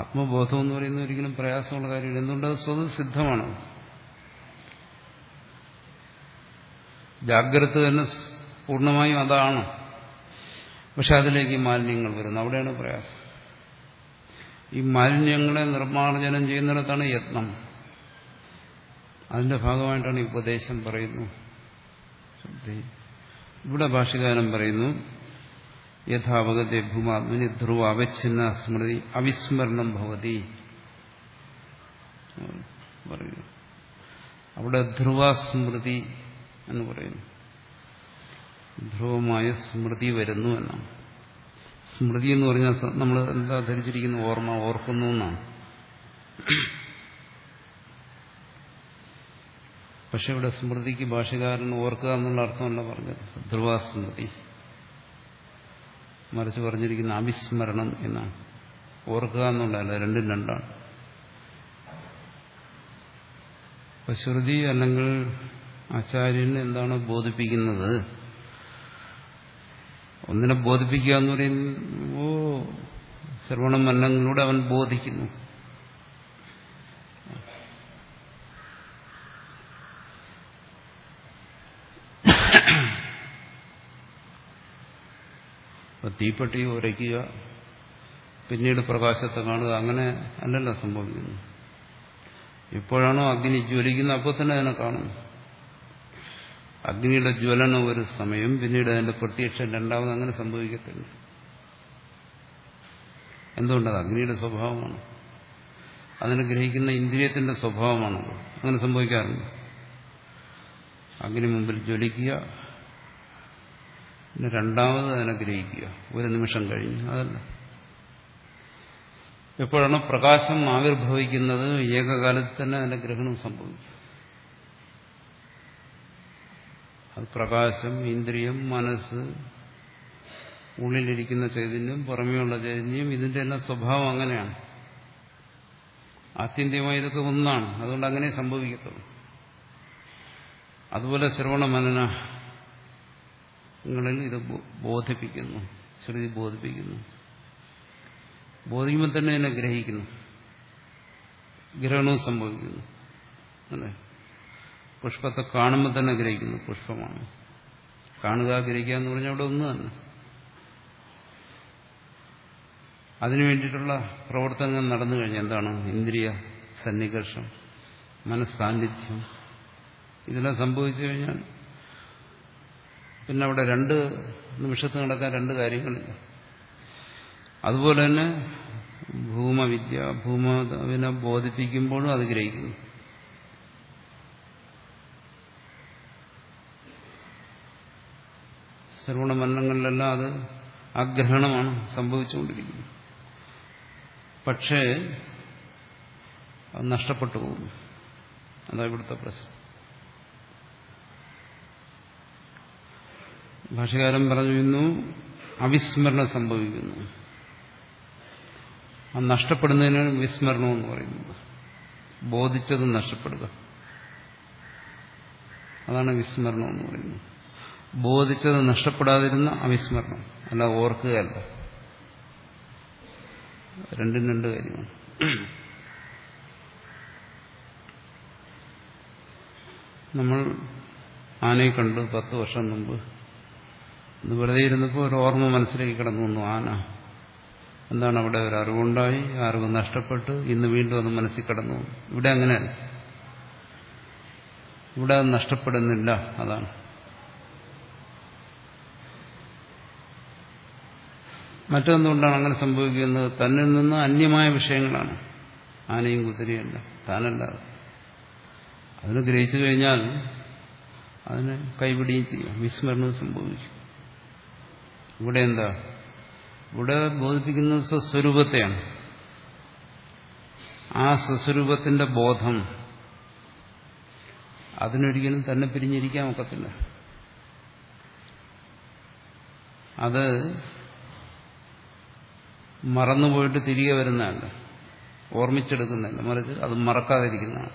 ആത്മബോധം എന്ന് പറയുന്നത് ഒരിക്കലും പ്രയാസമുള്ള കാര്യമില്ല. സ്വത് സിദ്ധമാണ്? ജാഗ്രത തന്നെ പൂർണമായും അതാണ്. പക്ഷെ അതിലേക്ക് മാലിന്യങ്ങൾ വരുന്നു. അവിടെയാണ് പ്രയാസം. ഈ മാലിന്യങ്ങളെ നിർമ്മാർജനം ചെയ്യുന്നിടത്താണ് യത്നം. അതിന്റെ ഭാഗമായിട്ടാണ് ഈ ഉപദേശം പറയുന്നു. ഇവിടെ ഭാഷകാരം പറയുന്നു യഥാവഗത്തെ ഭൂമാത്മനി ധ്രുവ അവച്ഛിന്ന സ്മൃതി അവിസ്മരണം ഭവതി. പറയുന്നു. അവിടെ ധ്രുവസ്മൃതി എന്ന് പറയുന്നു. ധ്രുവമായ സ്മൃതി വരുന്നു എന്നാണ്. സ്മൃതി എന്ന് പറഞ്ഞാൽ നമ്മൾ എന്താ ധരിച്ചിരിക്കുന്ന ഓർമ്മ ഓർക്കുന്നു എന്നാണ്. പക്ഷെ ഇവിടെ സ്മൃതിക്ക് ഭാഷകാരൻ ഓർക്കുക എന്നുള്ള അർത്ഥമല്ല പറഞ്ഞത്. ധ്രുവസ്മൃതി മറിച്ച് പറഞ്ഞിരിക്കുന്ന അവിസ്മരണം എന്നാണ്. ഓർക്കുക എന്നുള്ളതല്ല രണ്ടും രണ്ടാണ്. ശ്രുതി അല്ലെങ്കിൽ ആചാര്യൻ എന്താണ് ബോധിപ്പിക്കുന്നത്? ഒന്നിനെ ബോധിപ്പിക്കുക എന്ന് പറയുമ്പോൾ ശ്രവണ മരണങ്ങളിലൂടെ അവൻ ബോധിക്കുന്നു. തീപ്പെട്ടി ഉരയ്ക്കുക പിന്നീട് പ്രകാശത്തെ കാണുക അങ്ങനെ അല്ലല്ല സംഭവിക്കുന്നു എപ്പോഴാണോ അഗ്നി ജ്വലിക്കുന്നത്? അപ്പോൾ തന്നെ അതിനെ കാണും. അഗ്നിയുടെ ജ്വലനം ഒരു സമയം പിന്നീട് അതിന്റെ പ്രത്യക്ഷം രണ്ടാമത് അങ്ങനെ സംഭവിക്കത്തില്ല. എന്തുകൊണ്ടത് അഗ്നിയുടെ സ്വഭാവമാണ്. അതിനെ ഗ്രഹിക്കുന്ന ഇന്ദ്രിയത്തിന്റെ സ്വഭാവമാണത്. അങ്ങനെ സംഭവിക്കാറുണ്ട്. അഗ്നി മുമ്പിൽ ജ്വലിക്കുക പിന്നെ രണ്ടാമത് ഗ്രഹിക്കുക ഒരു നിമിഷം കഴിഞ്ഞ്. അതല്ല. എപ്പോഴാണ് പ്രകാശം ആവിർഭവിക്കുന്നത് ഏകകാലത്ത് തന്നെ അതിന്റെ ഗ്രഹണം സംഭവിക്കും. അത് പ്രകാശം ഇന്ദ്രിയം മനസ്സ് ഉള്ളിലിരിക്കുന്ന ചൈതന്യം പുറമേയുള്ള ചൈതന്യം ഇതിന്റെ എല്ലാം സ്വഭാവം അങ്ങനെയാണ്. ആത്യന്തികമായി ഇതൊക്കെ ഒന്നാണ്. അതുകൊണ്ട് അങ്ങനെ സംഭവിക്കത്തുള്ളൂ. അതുപോലെ ശ്രവണ മനനങ്ങളിൽ ഇത് ബോധിപ്പിക്കുന്നു. ശ്രുതി ബോധിപ്പിക്കുന്നു. ബോധിക്കുമ്പോൾ തന്നെ എന്നെ ഗ്രഹിക്കുന്നു. ഗ്രഹണവും സംഭവിക്കുന്നു. അല്ലേ? പുഷ്പത്തെ കാണുമ്പോൾ തന്നെ ഗ്രഹിക്കുന്നു. പുഷ്പമാണ്. കാണുക ഗ്രഹിക്കുക എന്ന് പറഞ്ഞാൽ അവിടെ ഒന്ന് തന്നെ. അതിനു വേണ്ടിയിട്ടുള്ള പ്രവർത്തനങ്ങൾ നടന്നു കഴിഞ്ഞാൽ എന്താണ്? ഇന്ദ്രിയ സന്നികർഷം മനസ്സാന്നിധ്യം. ഇതെല്ലാം സംഭവിച്ചു കഴിഞ്ഞാൽ പിന്നെ അവിടെ രണ്ട് നിമിഷത്ത് നടക്കാൻ രണ്ട് കാര്യങ്ങളില്ല. അതുപോലെ തന്നെ ഭൂമവിദ്യ ഭൂമാവിനെ ബോധിപ്പിക്കുമ്പോഴും അത് ഗ്രഹിക്കുന്നു. ശ്രവണ മരണങ്ങളിലെല്ലാം അത് ആഗ്രഹണമാണ് സംഭവിച്ചുകൊണ്ടിരിക്കുന്നത്. പക്ഷേ അത് നഷ്ടപ്പെട്ടു പോകുന്നു. അതാ ഇവിടുത്തെ പ്രശ്നം. ഭാഷകാരൻ പറഞ്ഞു ഇന്നു അവിസ്മരണം സംഭവിക്കുന്നു. ആ നഷ്ടപ്പെടുന്നതിനാണ് വിസ്മരണം എന്ന് പറയുന്നത്. ബോധിച്ചത് നഷ്ടപ്പെടുക. അതാണ് വിസ്മരണം എന്ന് പറയുന്നത്. ബോധിച്ചത് നഷ്ടപ്പെടാതിരുന്ന അവിസ്മരണം. അല്ല ഓർക്കുകയല്ല. രണ്ടും രണ്ട് കാര്യമാണ്. നമ്മൾ ആനയെ കണ്ടു പത്ത് വർഷം മുമ്പ്. ഇന്ന് വെറുതെ ഇരുന്നപ്പോൾ ഒരു ഓർമ്മ മനസ്സിലേക്ക് കിടന്നു വന്നു ആന എന്താണ് അവിടെ ഒരു അറിവുണ്ടായി? ആ അറിവ് നഷ്ടപ്പെട്ട്. ഇന്ന് വീണ്ടും അത് മനസ്സിൽ കടന്നു. ഇവിടെ അങ്ങനെയല്ല. ഇവിടെ അത് നഷ്ടപ്പെടുന്നില്ല അതാണ്. മറ്റൊന്നുകൊണ്ടാണ് അങ്ങനെ സംഭവിക്കുന്നത്? തന്നിൽ നിന്ന് അന്യമായ വിഷയങ്ങളാണ്. ആനയും കുതിരയല്ല താനല്ലാതെ അതിന് ഗ്രഹിച്ചു കഴിഞ്ഞാൽ അതിന് കൈപിടിയും ചെയ്യാം. വിസ്മരണം സംഭവിക്കും. ഇവിടെ എന്താ? ഇവിടെ ബോധിപ്പിക്കുന്നത് സ്വസ്വരൂപത്തെയാണ്. ആ സ്വസ്വരൂപത്തിന്റെ ബോധം അതിനൊരിക്കലും തന്നെ പിരിഞ്ഞിരിക്കാൻ ഒക്കത്തില്ല. അത് മറന്നുപോയിട്ട് തിരികെ വരുന്നതല്ല. ഓർമ്മിച്ചെടുക്കുന്നതല്ല. മറിച്ച് അത് മറക്കാതിരിക്കുന്നതാണ്.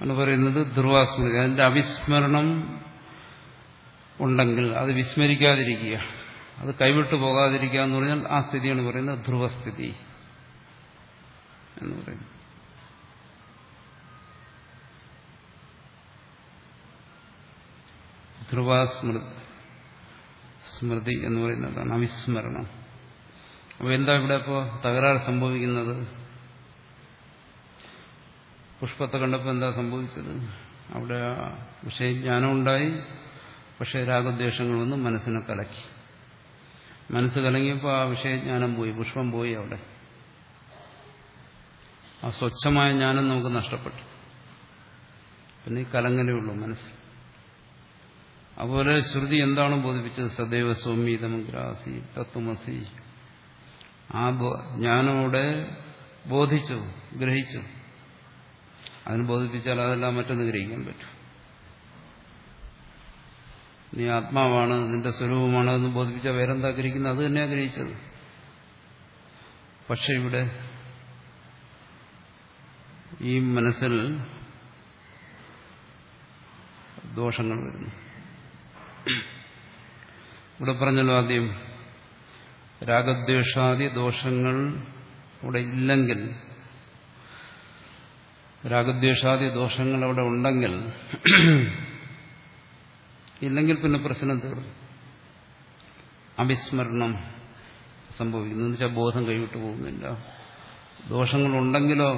എന്ന് പറയുന്നത് ധ്രുവാസ്മൃതി. അതിന്റെ അവിസ്മരണം ഉണ്ടെങ്കിൽ അത് വിസ്മരിക്കാതിരിക്കുക. അത് കൈവിട്ടു പോകാതിരിക്കുക എന്ന് പറഞ്ഞാൽ ആ സ്ഥിതിയാണ് പറയുന്നത് ധ്രുവസ്ഥിതി എന്ന് പറയുന്നത്. ധ്രുവസ്മൃതി സ്മൃതി എന്ന് പറയുന്നതാണ് അവിസ്മരണം. അപ്പോൾ എന്താ ഇവിടെ ഇപ്പോൾ തകരാറ് സംഭവിക്കുന്നത്? പുഷ്പത്തെ കണ്ടപ്പോൾ എന്താ സംഭവിച്ചത്? അവിടെ വിഷയജ്ഞാനം ഉണ്ടായി. പക്ഷേ രാഗദ്വേഷങ്ങൾ വന്ന് മനസ്സിനെ കലക്കി. മനസ്സ് കലങ്ങിയപ്പോൾ ആ വിഷയജ്ഞാനം പോയി പുഷ്പം പോയി അവിടെ. ആ സ്വച്ഛമായ ജ്ഞാനം നമുക്ക് നഷ്ടപ്പെട്ടു. പിന്നെ ഈ കലങ്ങലേ മനസ്സ്. അതുപോലെ ശ്രുതി എന്താണ് ബോധിപ്പിച്ചത്? സദൈവ സൗമ്യതമഗ്രാസി തത്വമസി. ആ ജ്ഞാനോടെ ബോധിച്ചു ഗ്രഹിച്ചു. അതിന് ബോധിപ്പിച്ചാൽ അതെല്ലാം മറ്റൊന്ന് ഗ്രഹിക്കാൻ പറ്റും. നീ ആത്മാവാണ് നിന്റെ സ്വരൂപമാണ് എന്ന് ബോധിപ്പിച്ചാൽ വേറെന്താ ഗ്രഹിക്കുന്നത്? അത് തന്നെ ആഗ്രഹിച്ചത് പക്ഷെ ഇവിടെ ഈ മനസ്സിൽ ദോഷങ്ങൾ വരുന്നു. ഇവിടെ പറഞ്ഞല്ലോ ആദ്യം രാഗദ്വേഷാദി ദോഷങ്ങൾ ഇവിടെ ഇല്ലെങ്കിൽ രാഗദ്വേഷാദി ദോഷങ്ങൾ അവിടെ ഉണ്ടെങ്കിൽ ഇല്ലെങ്കിൽ പിന്നെ പ്രശ്നം തീർന്നു. അവിസ്മരണം സംഭവിക്കുന്നു. എന്ന് വെച്ചാൽ ബോധം കൈവിട്ടു പോകുന്നില്ല. ദോഷങ്ങളുണ്ടെങ്കിലോ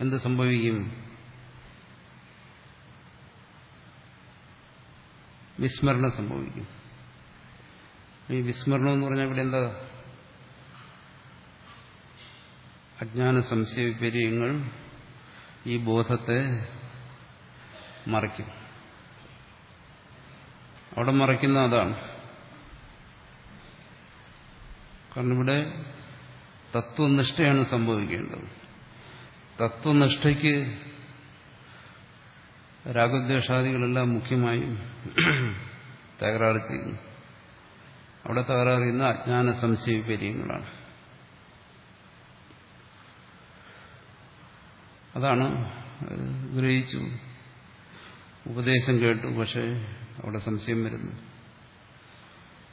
എന്ത് സംഭവിക്കും? വിസ്മരണം സംഭവിക്കും. ഈ വിസ്മരണം എന്ന് പറഞ്ഞാൽ ഇവിടെ എന്താ? അജ്ഞാന സംശയ വിപര്യങ്ങൾ ഈ ബോധത്തെ മറയ്ക്കും. അവിടെ മറയ്ക്കുന്ന അതാണ്. കാരണം ഇവിടെ തത്വനിഷ്ഠയാണ് സംഭവിക്കേണ്ടത്. തത്വനിഷ്ഠയ്ക്ക് രാഗദ്വേഷാദികളെല്ലാം മുഖ്യമായും തകരാറ് ചെയ്യുന്നു. അവിടെ തകരാറ് ചെയ്യുന്ന അജ്ഞാന സംശയ വിപര്യങ്ങളാണ് അതാണ് ഗ്രഹിച്ചു ഉപദേശം കേട്ടു പക്ഷേ അവിടെ സംശയം വരുന്നു.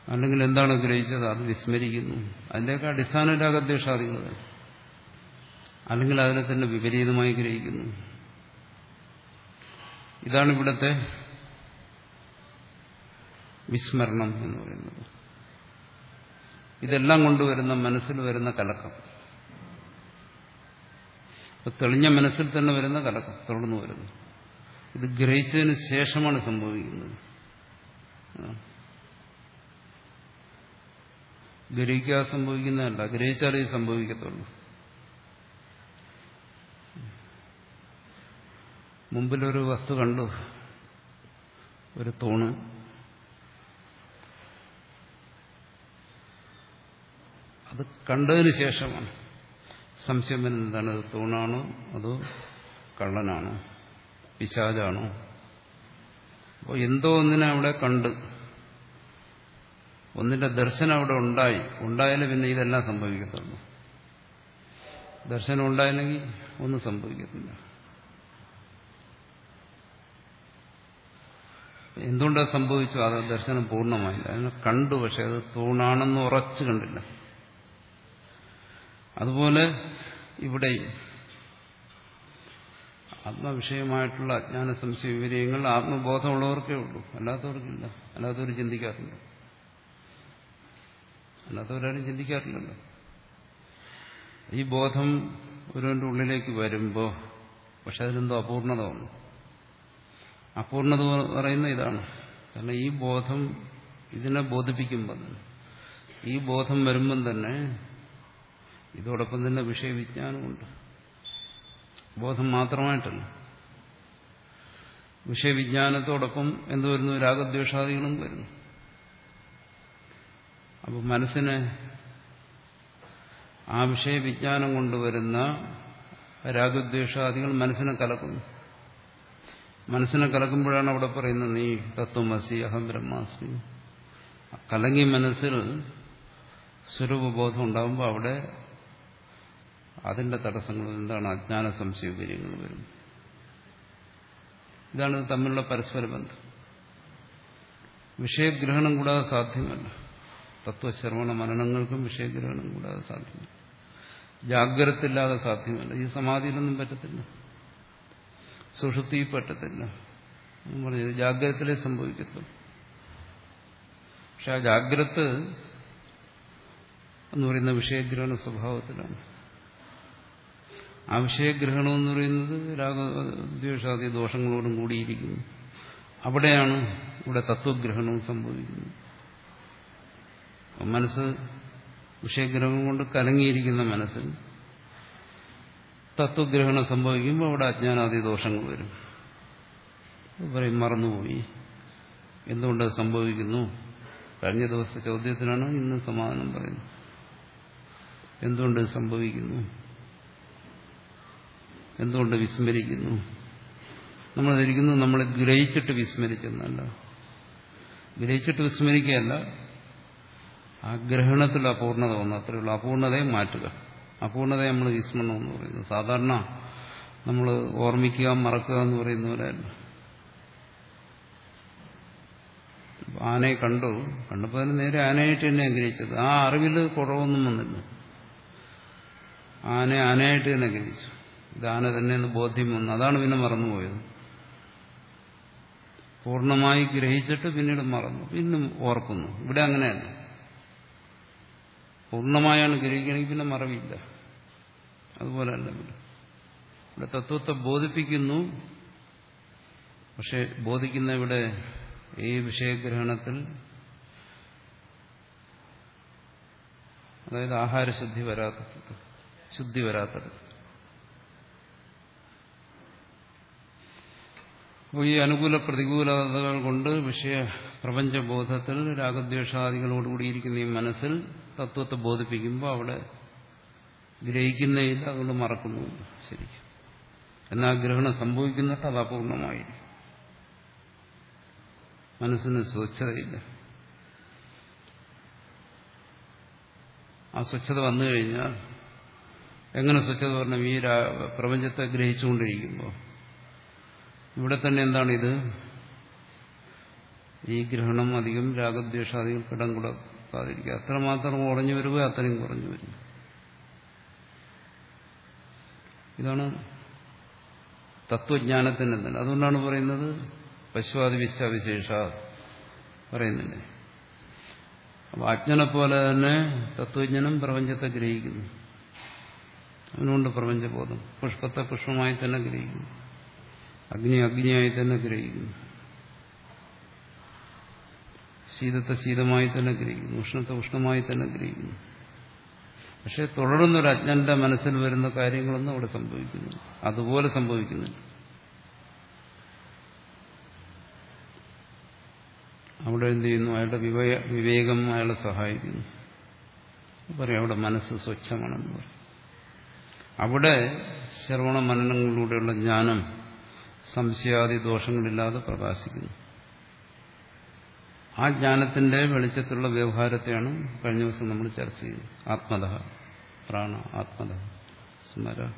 അല്ലെങ്കിൽ എന്താണ് ഗ്രഹിച്ചത്? അത് വിസ്മരിക്കുന്നു. അതിന്റെയൊക്കെ അടിസ്ഥാന രാഗദ്വേഷാദികൾ അല്ലെങ്കിൽ അതിനെ തന്നെ വിപരീതമായി ഗ്രഹിക്കുന്നു. ഇതാണ് ഇവിടുത്തെ വിസ്മരണം എന്ന് പറയുന്നത്. ഇതെല്ലാം കൊണ്ടുവരുന്ന മനസ്സിൽ വരുന്ന കലക്കം. തെളിഞ്ഞ മനസ്സിൽ തന്നെ വരുന്ന കലക്കം തുടർന്നു വരുന്നു. ഇത് ഗ്രഹിച്ചതിന് ശേഷമാണ് സംഭവിക്കുന്നത്. ഗ്രഹിക്കാതെ സംഭവിക്കുന്നതല്ല ഗ്രഹിച്ചാലേ സംഭവിക്കത്തുള്ളൂ. മുമ്പിലൊരു വസ്തു കണ്ടു. ഒരു തൂണ്. അത് കണ്ടതിന് ശേഷമാണ്. സംശയം വരുന്നത് എന്താണ്? അത് തൂണാണോ? അതോ കള്ളനാണോ? പിശാചാണോ? അപ്പോൾ എന്തോ ഒന്നിനെ അവിടെ കണ്ട്. ഒന്നിന്റെ ദർശനം അവിടെ ഉണ്ടായി. ഉണ്ടായാലും പിന്നെ ഇതെല്ലാം സംഭവിക്കത്തുള്ളൂ. ദർശനം ഉണ്ടായില്ലെങ്കിൽ ഒന്നും സംഭവിക്കത്തില്ല. എന്തുകൊണ്ടത് സംഭവിച്ചു? അത് ദർശനം പൂർണമായില്ല. അതിനെ കണ്ടു പക്ഷെ അത് തൂണാണെന്ന് ഉറച്ചു കണ്ടില്ല. അതുപോലെ ഇവിടെയും ആത്മവിഷയമായിട്ടുള്ള അജ്ഞാന സംശയ വിവരങ്ങൾ ആത്മബോധമുള്ളവർക്കേ ഉള്ളൂ. അല്ലാത്തവർക്കില്ല. അല്ലാത്തവർ ചിന്തിക്കാറില്ല. അല്ലാത്തവരാരും ചിന്തിക്കാറില്ലല്ലോ. ഈ ബോധം ഒരുവന്റെ ഉള്ളിലേക്ക് വരുമ്പോൾ പക്ഷെ അതിനെന്തോ അപൂർണത വന്നു. അപൂർണത പറയുന്ന ഇതാണ്. കാരണം ഈ ബോധം ഇതിനെ ബോധിപ്പിക്കുമ്പോൾ ഈ ബോധം വരുമ്പം തന്നെ ഇതോടൊപ്പം തന്നെ വിഷയവിജ്ഞാനമുണ്ട്. ബോധം മാത്രമായിട്ടല്ല. വിഷയവിജ്ഞാനത്തോടൊപ്പം എന്ത് വരുന്നു? രാഗദ്വേഷാദികളും വരുന്നു. അപ്പോൾ മനസ്സിന് ആ വിഷയവിജ്ഞാനം കൊണ്ടുവരുന്ന രാഗദ്വേഷാദികൾ മനസ്സിനെ കലക്കുന്നു. മനസ്സിനെ കലക്കുമ്പോഴാണ് അവിടെ പറയുന്നത് നീ തത്വമസി അഹം ബ്രഹ്മാസ്മി. കലങ്ങി മനസ്സിൽ സ്വരൂപബോധം ഉണ്ടാകുമ്പോൾ അവിടെ അതിന്റെ തടസ്സങ്ങൾ എന്താണ് അജ്ഞാന സംശയകര്യങ്ങൾ വരുന്നത്. ഇതാണ് തമ്മിലുള്ള പരസ്പര ബന്ധം. വിഷയഗ്രഹണം കൂടാതെ സാധ്യമല്ല. തത്വശ്രവണ മനനങ്ങൾക്കും വിഷയഗ്രഹണം കൂടാതെ സാധ്യമല്ല. ജാഗ്രതയില്ലാതെ സാധ്യമല്ല. ഈ സമാധിയിലൊന്നും പറ്റത്തില്ല. സുഷുപ്തി പറ്റത്തില്ല. പറഞ്ഞത് ജാഗ്രതത്തിലേ സംഭവിക്കത്തുള്ളൂ. പക്ഷെ ആ ജാഗ്രത എന്ന് പറയുന്ന വിഷയഗ്രഹണ സ്വഭാവത്തിലാണ്. ആ വിഷയഗ്രഹണം എന്ന് പറയുന്നത് രാഗദ്വേഷാദി ദോഷങ്ങളോടും കൂടിയിരിക്കുന്നു. അവിടെയാണ് ഇവിടെ തത്വഗ്രഹണവും സംഭവിക്കുന്നത്. മനസ്സ് വിഷയഗ്രഹം കൊണ്ട് കലങ്ങിയിരിക്കുന്ന മനസ്സിൽ തത്വഗ്രഹണം സംഭവിക്കുമ്പോൾ അവിടെ അജ്ഞാനാദി ദോഷങ്ങൾ വരും. പറയും മറന്നുപോയി. എന്തുകൊണ്ട് സംഭവിക്കുന്നു? കഴിഞ്ഞ ദിവസത്തെ ചോദ്യത്തിനാണ് ഇന്ന് സമാധാനം പറയുന്നത്. എന്തുകൊണ്ട് സംഭവിക്കുന്നു? എന്തുകൊണ്ട് വിസ്മരിക്കുന്നു? നമ്മൾ ധരിക്കുന്നു നമ്മൾ ഗ്രഹിച്ചിട്ട് വിസ്മരിച്ചെന്നല്ല. ഗ്രഹിച്ചിട്ട് വിസ്മരിക്കുകയല്ല ആ ഗ്രഹണത്തിൽ അപൂർണത വന്നു. അത്രയേ ഉള്ളൂ. അപൂർണതയെ മാറ്റുക. അപൂർണതയെ നമ്മൾ വിസ്മരണം എന്ന് പറയുന്നു. സാധാരണ നമ്മൾ ഓർമ്മിക്കുക മറക്കുക എന്ന് പറയുന്നവരല്ല ആനയെ കണ്ടു. കണ്ടപ്പോൾ നേരെ ആനയായിട്ട് തന്നെ ഗ്രഹിച്ചത്. ആ അറിവിൽ കുറവൊന്നും വന്നില്ല. ആനയെ ആനയായിട്ട് തന്നെ ഗ്രഹിച്ചു. ഇത് തന്നെ തന്നെയെന്ന് ബോധ്യം വന്നു. അതാണ് പിന്നെ മറന്നുപോയത്. പൂർണമായി ഗ്രഹിച്ചിട്ട് പിന്നീട് മറന്നു. പിന്നെ ഓർക്കുന്നു. ഇവിടെ അങ്ങനെയല്ല. പൂർണമായാണ് ഗ്രഹിക്കണമെങ്കിൽ പിന്നെ മറവില്ല. അതുപോലല്ല ഇവിടെ. ഇവിടെ തത്വത്തെ ബോധിപ്പിക്കുന്നു. പക്ഷെ ബോധിക്കുന്ന ഇവിടെ ഈ വിഷയഗ്രഹണത്തിൽ അതായത് ആഹാരശുദ്ധി വരാത്തത് ശുദ്ധി വരാത്തത്. അപ്പോൾ ഈ അനുകൂല പ്രതികൂലതകൾ കൊണ്ട് വിഷയ പ്രപഞ്ചബോധത്തിൽ രാഗദ്വേഷാദികളോടുകൂടിയിരിക്കുന്ന ഈ മനസ്സിൽ തത്വത്തെ ബോധിപ്പിക്കുമ്പോൾ അവിടെ ഗ്രഹിക്കുന്നതിൽ അതുകൊണ്ട് മറക്കുന്നു. ശരിക്കും. എന്നാൽ ഗ്രഹണം സംഭവിക്കുന്നിട്ട് അത് അപൂർണമായിരിക്കും. മനസ്സിന് സ്വച്ഛതയില്ല. ആ സ്വച്ഛത വന്നു കഴിഞ്ഞാൽ എങ്ങനെ സ്വച്ഛത പറഞ്ഞു ഈ പ്രപഞ്ചത്തെ ഗ്രഹിച്ചുകൊണ്ടിരിക്കുമ്പോൾ ഇവിടെ തന്നെ എന്താണിത്? ഈ ഗ്രഹണം അധികം രാഗദ്വേഷാദികൾ കിടം കൊടുക്കാതിരിക്കുക അത്രമാത്രം കുറഞ്ഞു വരിക അത്രയും കുറഞ്ഞു വരും. ഇതാണ് തത്വജ്ഞാനത്തിന് തന്നെ അതുകൊണ്ടാണ് പറയുന്നത് പശുവാദി വിശ്വവിശേഷ പറയുന്നുണ്ട്. അപ്പൊ അജ്ഞനെ പോലെ തന്നെ തത്വജ്ഞനും പ്രപഞ്ചത്തെ ഗ്രഹിക്കുന്നു. അതിനുകൊണ്ട് പ്രപഞ്ചബോധം. പുഷ്പത്തെ പുഷ്പമായി തന്നെ ഗ്രഹിക്കുന്നു. അഗ്നി അഗ്നിയായി തന്നെ ഗ്രഹിക്കുന്നു. ശീതത്തെ ശീതമായി തന്നെ ഗ്രഹിക്കുന്നു. ഉഷ്ണത്തെ ഉഷ്ണമായി തന്നെ ഗ്രഹിക്കുന്നു. പക്ഷെ തുടർന്നൊരു അജ്ഞന്റെ മനസ്സിൽ വരുന്ന കാര്യങ്ങളൊന്നും അവിടെ സംഭവിക്കുന്നു അതുപോലെ സംഭവിക്കുന്നില്ല. അവിടെ എന്ത് ചെയ്യുന്നു? അയാളുടെ വിവേകം അയാളെ സഹായിക്കുന്നു. പറയും അവിടെ മനസ്സ് സ്വച്ഛമാണെന്ന് പറയും. അവിടെ ശ്രവണ മനനങ്ങളിലൂടെയുള്ള ജ്ഞാനം സംശയാദി ദോഷങ്ങളില്ലാതെ പ്രകാശിക്കുന്നു. ആ ജ്ഞാനത്തിന്റെ വെളിച്ചത്തിലുള്ള വ്യവഹാരത്തെയാണ് കഴിഞ്ഞ ദിവസം നമ്മൾ ചർച്ച ചെയ്തത്. ആത്മത പ്രാണ ആത്മത സ്മര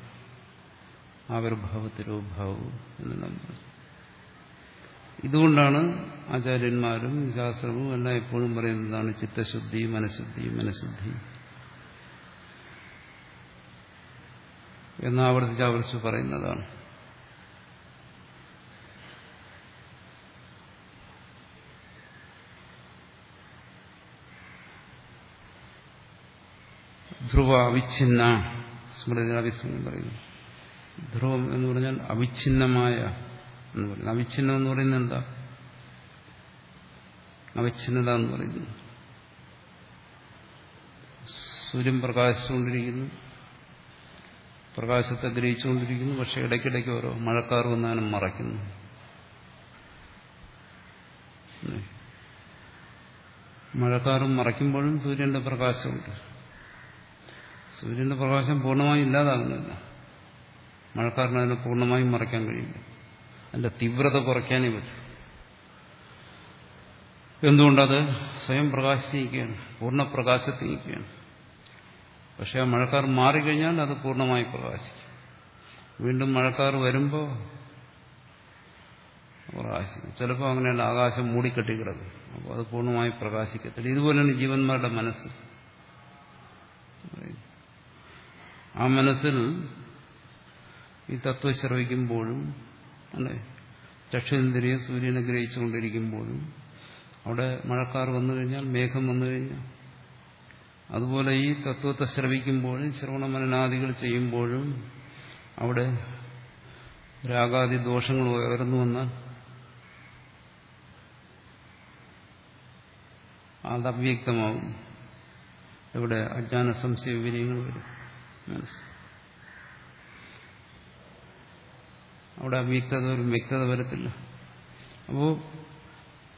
ആവിർഭാവത്തിരോഭാവവും എന്നെല്ലാം പറഞ്ഞു. ഇതുകൊണ്ടാണ് ആചാര്യന്മാരും ശാസ്ത്രവും എല്ലാം എപ്പോഴും പറയുന്നതാണ് ചിത്തശുദ്ധി മനഃശുദ്ധി മനഃശുദ്ധി. എന്നാവർത്തിച്ച് ആവർത്തിച്ച് പറയുന്നതാണ്. ധ്രുവ അവിഛിന്ന സ്മൃതി അവിസ്മൃതി പറയുന്നു. ധ്രുവം എന്ന് പറഞ്ഞാൽ അവിഛിന്നമായ എന്ന് പറയുന്നത് അവിഛിന്നം എന്ന് പറയുന്നത് എന്താ? അവിഛിന്നത എന്ന് പറയുന്നു. സൂര്യൻ പ്രകാശിച്ചുകൊണ്ടിരിക്കുന്നു. പ്രകാശത്തെ ഗ്രഹിച്ചുകൊണ്ടിരിക്കുന്നു. പക്ഷെ ഇടയ്ക്കിടയ്ക്ക് ഓരോ മഴക്കാർ വന്നാലും മറയ്ക്കുന്നു. മഴക്കാറും മറയ്ക്കുമ്പോഴും സൂര്യന്റെ പ്രകാശമുണ്ട്. സൂര്യന്റെ പ്രകാശം പൂർണമായും ഇല്ലാതാകുന്നില്ല. മഴക്കാരന് അതിനെ പൂർണമായും മറയ്ക്കാൻ കഴിയില്ല. അതിന്റെ തീവ്രത കുറയ്ക്കാനേ പറ്റും. എന്തുകൊണ്ടത്? സ്വയം പ്രകാശിച്ചിരിക്കുകയാണ്. പൂർണ പ്രകാശത്തിരിക്കുകയാണ്. പക്ഷെ ആ മഴക്കാർ മാറിക്കഴിഞ്ഞാൽ അത് പൂർണമായി പ്രകാശിക്കും. വീണ്ടും മഴക്കാർ വരുമ്പോൾ പ്രകാശിക്കും. ചിലപ്പോൾ അങ്ങനെയല്ല ആകാശം മൂടിക്കെട്ടി കിടക്കും അപ്പോൾ അത് പൂർണമായി പ്രകാശിക്കത്തില്ല. ഇതുപോലെയാണ് ജീവന്മാരുടെ മനസ്സ്. ആ മനസ്സിൽ ഈ തത്വം ശ്രവിക്കുമ്പോഴും അല്ലെ? ചക്ഷുന്ദ്രിയെ സൂര്യനെ ഗ്രഹിച്ചുകൊണ്ടിരിക്കുമ്പോഴും അവിടെ മഴക്കാർ വന്നു കഴിഞ്ഞാൽ മേഘം വന്നു കഴിഞ്ഞാൽ. അതുപോലെ ഈ തത്വത്തെ ശ്രവിക്കുമ്പോഴും ശ്രവണമനനാദികൾ ചെയ്യുമ്പോഴും അവിടെ രാഗാദി ദോഷങ്ങൾ ഉയർന്നു വന്നാൽ അത് അവ്യക്തമാകും ഇവിടെ അജ്ഞാന സംശയ വിനയങ്ങൾ വരും. അവിടെ അവ്യക്തത വരും വ്യക്തത വരത്തില്ല. അപ്പോൾ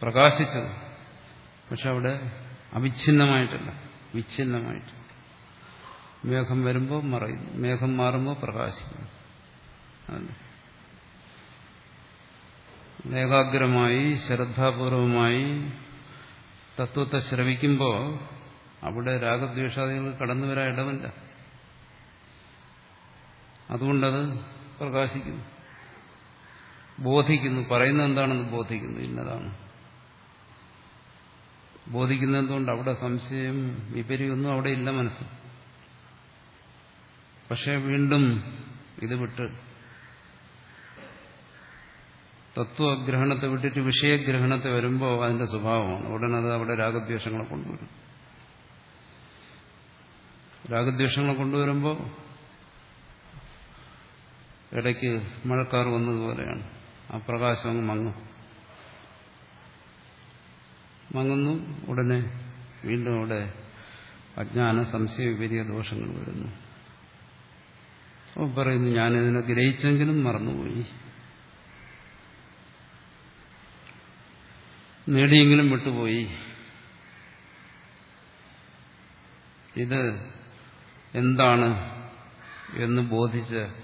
പ്രകാശിച്ചത്. പക്ഷെ അവിടെ അവിഛിന്നമായിട്ടല്ല വിച്ഛിന്നമായിട്ട്. മേഘം വരുമ്പോൾ മറയും. മേഘം മാറുമ്പോൾ പ്രകാശിക്കും. ഏകാഗ്രമായി ശ്രദ്ധാപൂർവമായി തത്വത്തെ ശ്രവിക്കുമ്പോൾ അവിടെ രാഗദ്വേഷാദികൾ കടന്നു വരാൻ ഇടമില്ല അതുകൊണ്ടത് പ്രകാശിക്കുന്നു. ബോധിക്കുന്നു. പറയുന്നത് എന്താണെന്ന് ബോധിക്കുന്നു. ഇന്നതാണ്. ബോധിക്കുന്നതുകൊണ്ട് അവിടെ സംശയം വിപരിയൊന്നും അവിടെ ഇല്ല മനസ്സ്. പക്ഷെ വീണ്ടും ഇത് വിട്ട് തത്വഗ്രഹണത്തെ വിട്ടിട്ട് വിഷയഗ്രഹണത്തെ വരുമ്പോൾ അതിന്റെ സ്വഭാവമാണ്. ഉടനെ അത് അവിടെ രാഗദ്വേഷങ്ങളെ കൊണ്ടുവരും. രാഗദ്വേഷങ്ങളെ കൊണ്ടുവരുമ്പോൾ ഇടയ്ക്ക് മഴക്കാർ വന്നതുപോലെയാണ്. ആ പ്രകാശം അങ്ങ് മങ്ങും. മങ്ങുന്നു ഉടനെ വീണ്ടും അവിടെ അജ്ഞാന സംശയ വിപരീയ ദോഷങ്ങൾ വരുന്നു. അപ്പോൾ പറയുന്നു ഞാനിതിനെ ഗ്രഹിച്ചെങ്കിലും മറന്നുപോയി. നേടിയെങ്കിലും വിട്ടുപോയി. ഇത് എന്താണ്? എന്ന് ബോധിച്ച്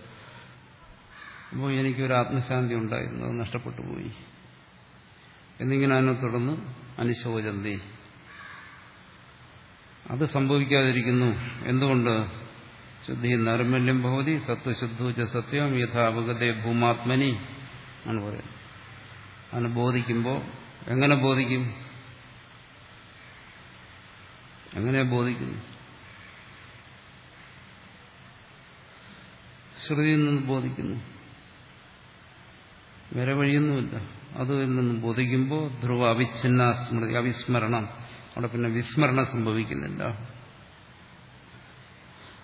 അപ്പോൾ എനിക്കൊരു ആത്മശാന്തി ഉണ്ടായിരുന്നു അത് നഷ്ടപ്പെട്ടു പോയി എന്നിങ്ങനെ അതിനെ തുടർന്ന് അനുശോചന്തി. അത് സംഭവിക്കാതിരിക്കുന്നു. എന്തുകൊണ്ട്? ശുദ്ധി നൈർമല്യം ഭവതി സത്വശുദ്ധൂച്ച സത്യം യഥാപകതെ ഭൂമാത്മനി ആണ് പറയുന്നത്. അതിനെ ബോധിക്കുമ്പോൾ എങ്ങനെ ബോധിക്കും? എങ്ങനെ ബോധിക്കുന്നു ശ്രുതിയിൽ നിന്ന് ബോധിക്കുന്നു. വേറെ വഴിയൊന്നുമില്ല അത് നിന്ന് ബോധിക്കുമ്പോൾ ധ്രുവ അവിച്ഛിന്ന സ്മൃതി അവിസ്മരണം. അവിടെ പിന്നെ വിസ്മരണം സംഭവിക്കുന്നില്ല.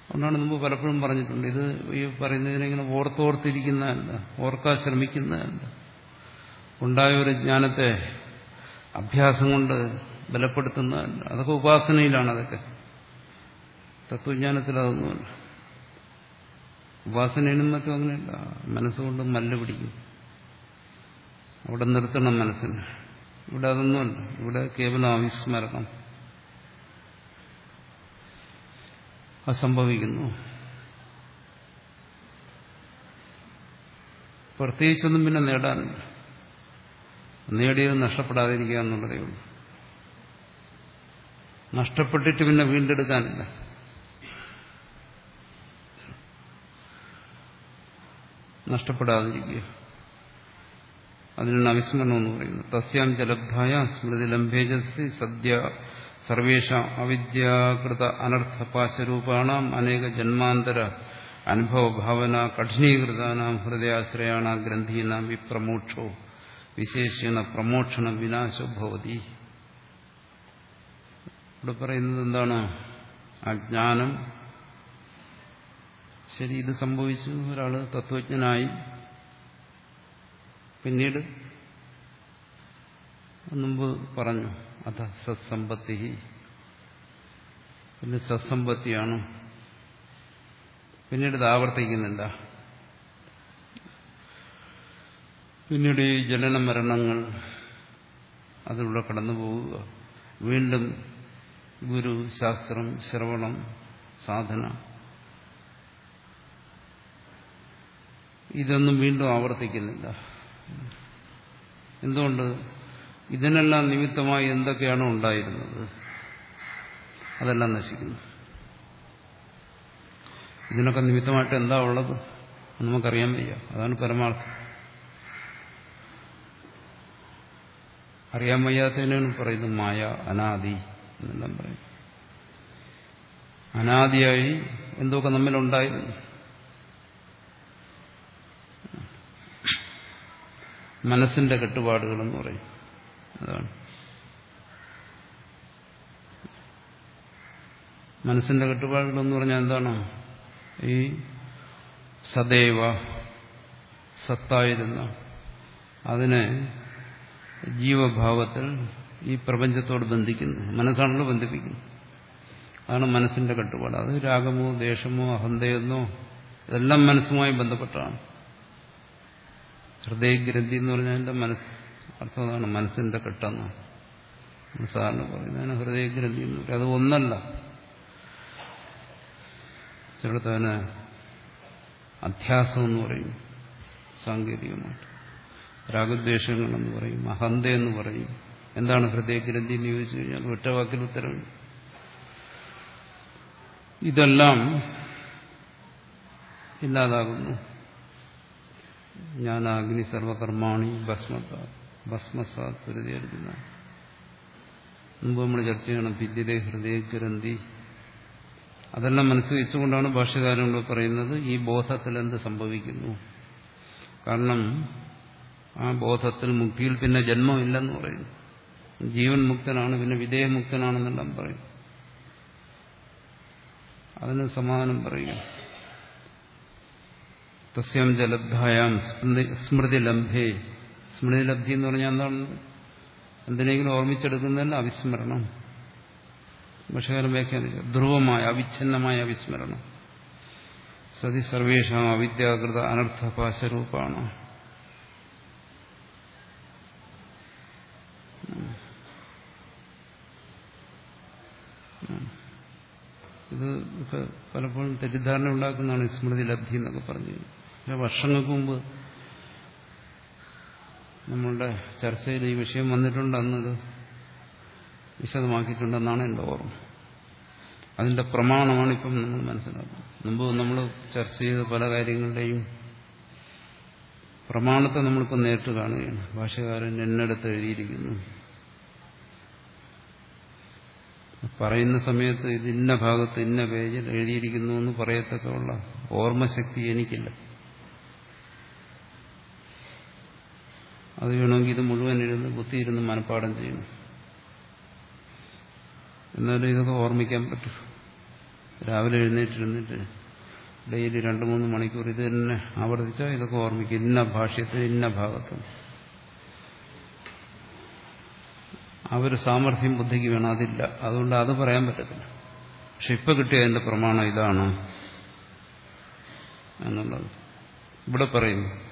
അതുകൊണ്ടാണ് മുമ്പ് പലപ്പോഴും പറഞ്ഞിട്ടുണ്ട് ഇത് ഈ പറയുന്നതിനെങ്ങനെ ഓർത്തോർത്തിരിക്കുന്നതല്ല ഓർക്കാൻ ശ്രമിക്കുന്നതല്ല ഉണ്ടായ ഒരു ജ്ഞാനത്തെ അഭ്യാസം കൊണ്ട് ബലപ്പെടുത്തുന്നതല്ല അതൊക്കെ ഉപാസനയിലാണ് അതൊക്കെ. തത്വജ്ഞാനത്തിൽ അതൊന്നുമല്ല. ഉപാസനയിലും മറ്റും അങ്ങനെയല്ല. മനസ്സുകൊണ്ട് മല്ല് പിടിക്കും. അവിടെ നിർത്തണം മനസ്സിന്. ഇവിടെ അതൊന്നുമല്ല. ഇവിടെ കേവലം അവിസ്മരണം. അസംഭവിക്കുന്നു. പ്രത്യേകിച്ചൊന്നും പിന്നെ നേടാനില്ല. നേടിയത് നഷ്ടപ്പെടാതിരിക്കുക എന്നുള്ളതേ ഉള്ളൂ. നഷ്ടപ്പെട്ടിട്ട് പിന്നെ വീണ്ടെടുക്കാനില്ല. നഷ്ടപ്പെടാതിരിക്കുക. അതിനാണ് അവിസ്മരണം എന്ന് പറയുന്നത് തസ്യാം ജലബ്ധായ സ്മൃതി ലംഭേജസ്തി സദ്യ സർവേഷ അവിദ്യാകൃത അനർത്ഥപാശരൂപാണാം അനേക ജന്മാന്തര അനുഭവഭാവന കഠിനീകൃതാനാം ഹൃദയാശ്രയാണ ഗ്രന്ഥീനാം വിപ്രമോക്ഷോ വിശേഷണ പ്രമോക്ഷണ വിനാശോ ഭവതി. ഇവിടെ പറയുന്നത് എന്താണ്? ആ ജ്ഞാനം. ശരി ഇത് സംഭവിച്ചു. ഒരാൾ തത്വജ്ഞനായി. പിന്നീട് മുമ്പ് പറഞ്ഞു അത സത്സമ്പത്തി. പിന്നെ സത്സമ്പത്തിയാണ്. പിന്നീട് ഇത് ആവർത്തിക്കുന്നില്ല. പിന്നീട് ഈ ജനന മരണങ്ങൾ അതിലൂടെ കടന്നു പോവുക. വീണ്ടും ഗുരു ശാസ്ത്രം ശ്രവണം സാധന. ഇതൊന്നും വീണ്ടും ആവർത്തിക്കുന്നില്ല. എന്തുകൊണ്ട്? ഇതിനെല്ലാം നിമിത്തമായി എന്തൊക്കെയാണോ ഉണ്ടായിരുന്നത്? അതെല്ലാം നശിക്കുന്നു. ഇതിനൊക്കെ നിമിത്തമായിട്ട് എന്താ ഉള്ളത്? നമുക്കറിയാൻ വയ്യ. അതാണ് പരമാർത്ഥം. അറിയാൻ വയ്യാത്തതിനാണ് പറയുന്നത് മായ അനാദി എന്നെല്ലാം പറയും അനാദിയായി എന്തൊക്കെ നമ്മിലുണ്ടായിരുന്നു? മനസ്സിന്റെ കെട്ടുപാടുകൾ എന്ന് പറയും. അതാണ്. മനസ്സിന്റെ കെട്ടുപാടുകൾ എന്ന് പറഞ്ഞാൽ എന്താണ്? ഈ സദൈവ സത്തായിരുന്ന അതിനെ ജീവഭാവത്തിൽ ഈ പ്രപഞ്ചത്തോട് ബന്ധിക്കുന്നു. മനസ്സാണല്ലോ ബന്ധിപ്പിക്കുന്നു അതാണ് മനസ്സിന്റെ കെട്ടുപാട്. അത് രാഗമോ ദേഷമോ അഹന്തയെന്നോ ഇതെല്ലാം മനസ്സുമായി ബന്ധപ്പെട്ടാണ് ഹൃദയഗ്രന്ഥി എന്ന് പറഞ്ഞാൽ എന്റെ മനസ്സ്. അർത്ഥം അതാണ് മനസ്സിന്റെ കെട്ടെന്ന് സാറിന് പറയുന്നതാണ് ഹൃദയഗ്രന്ഥി എന്ന് പറയും. അത് ഒന്നല്ല. ചിലടത്തതിന് അധ്യാസം എന്ന് പറയും. സാങ്കേതികമായിട്ട്. രാഗദ്വേഷങ്ങളെന്ന് പറയും. അഹന്ത എന്ന് പറയും. എന്താണ് ഹൃദയഗ്രന്ഥി എന്ന് ചോദിച്ചു കഴിഞ്ഞാൽ ഒറ്റ വാക്കിൽ ഉത്തരവില്ല ഇതെല്ലാം ഇല്ലാതാകുന്നു. ഞാൻ അഗ്നി സർവകർമാണി ഭസ്മത്ത ഭസ്മസാത് മുമ്പ് നമ്മൾ ചർച്ച ചെയ്യണം ഭിദ്യതേ ഹൃദയഗ്രന്ഥി അതെല്ലാം മനസ്സിൽ വെച്ചുകൊണ്ടാണ് ഭാഷ്യകാരനോട് പറയുന്നത് ഈ ബോധത്തിൽ എന്ത് സംഭവിക്കുന്നു. കാരണം ആ ബോധത്തിൽ മുക്തിയിൽ പിന്നെ ജന്മമില്ലെന്ന് പറയുന്നു. ജീവൻ മുക്തനാണ് പിന്നെ വിധേയമുക്തനാണെന്നെല്ലാം പറയും. അതിന് സമാധാനം പറയുക തസ്യാം ജലബ്ധായാം സ്മൃതിലംഭേ സ്മൃതിലബ്ധി. എന്ന് പറഞ്ഞാൽ എന്താണ്? എന്തിനെങ്കിലും ഓർമ്മിച്ചെടുക്കുന്നതല്ല അവിസ്മരണം. ഭക്ഷ്യകാലം ധ്രുവമായ അവിച്ഛിന്നമായ അവിസ്മരണം. സതി സർവേഷാം അവിദ്യാകൃത അനർത്ഥപാശരൂപാണ്. ഇത് പലപ്പോഴും തെറ്റിദ്ധാരണ ഉണ്ടാക്കുന്നതാണ് സ്മൃതി ലബ്ധി എന്നൊക്കെ പറഞ്ഞു വർഷങ്ങൾക്ക് മുമ്പ് നമ്മളുടെ ചർച്ചയിൽ ഈ വിഷയം വന്നിട്ടുണ്ട്. അന്നത് വിശദമാക്കിയിട്ടുണ്ടെന്നാണ് എന്റെ ഓർമ്മ. അതിന്റെ പ്രമാണമാണ് ഇപ്പം നമ്മൾ മനസ്സിലാക്കുന്നത്. മുമ്പ് നമ്മൾ ചർച്ച ചെയ്ത പല കാര്യങ്ങളുടെയും പ്രമാണത്തെ നമ്മളിപ്പോൾ നേരിട്ട് കാണുകയാണ്. ഭാഷകാരൻ എന്നിടത്ത് എഴുതിയിരിക്കുന്നു. പറയുന്ന സമയത്ത് ഇത് ഇന്ന ഭാഗത്ത് ഇന്ന പേജിൽ എഴുതിയിരിക്കുന്നു എന്ന് പറയത്തക്കുള്ള ഓർമ്മശക്തി എനിക്കില്ല. അത് വേണമെങ്കിൽ ഇത് മുഴുവൻ ഇരുന്ന് ബുദ്ധി ഇരുന്ന് മനഃപ്പാടം ചെയ്യണം. എന്നാലും ഇതൊക്കെ ഓർമ്മിക്കാൻ പറ്റും. രാവിലെ എഴുന്നേറ്റിരുന്നിട്ട് ഡെയിലി രണ്ട് മൂന്ന് മണിക്കൂർ ഇത് തന്നെ ആവർത്തിച്ചാൽ ഇതൊക്കെ ഓർമ്മിക്കും. ഇന്ന ഭാഷ്യത്തിന് ഇന്ന ഭാഗത്തും. ആ ഒരു സാമർഥ്യം ബുദ്ധിക്ക് വേണം. അതില്ല. അതുകൊണ്ട് അത് പറയാൻ പറ്റത്തില്ല. പക്ഷെ ഇപ്പൊ കിട്ടിയ അതിന്റെ പ്രമാണം ഇതാണ് എന്നുള്ളത്. ഇവിടെ പറയുന്നു.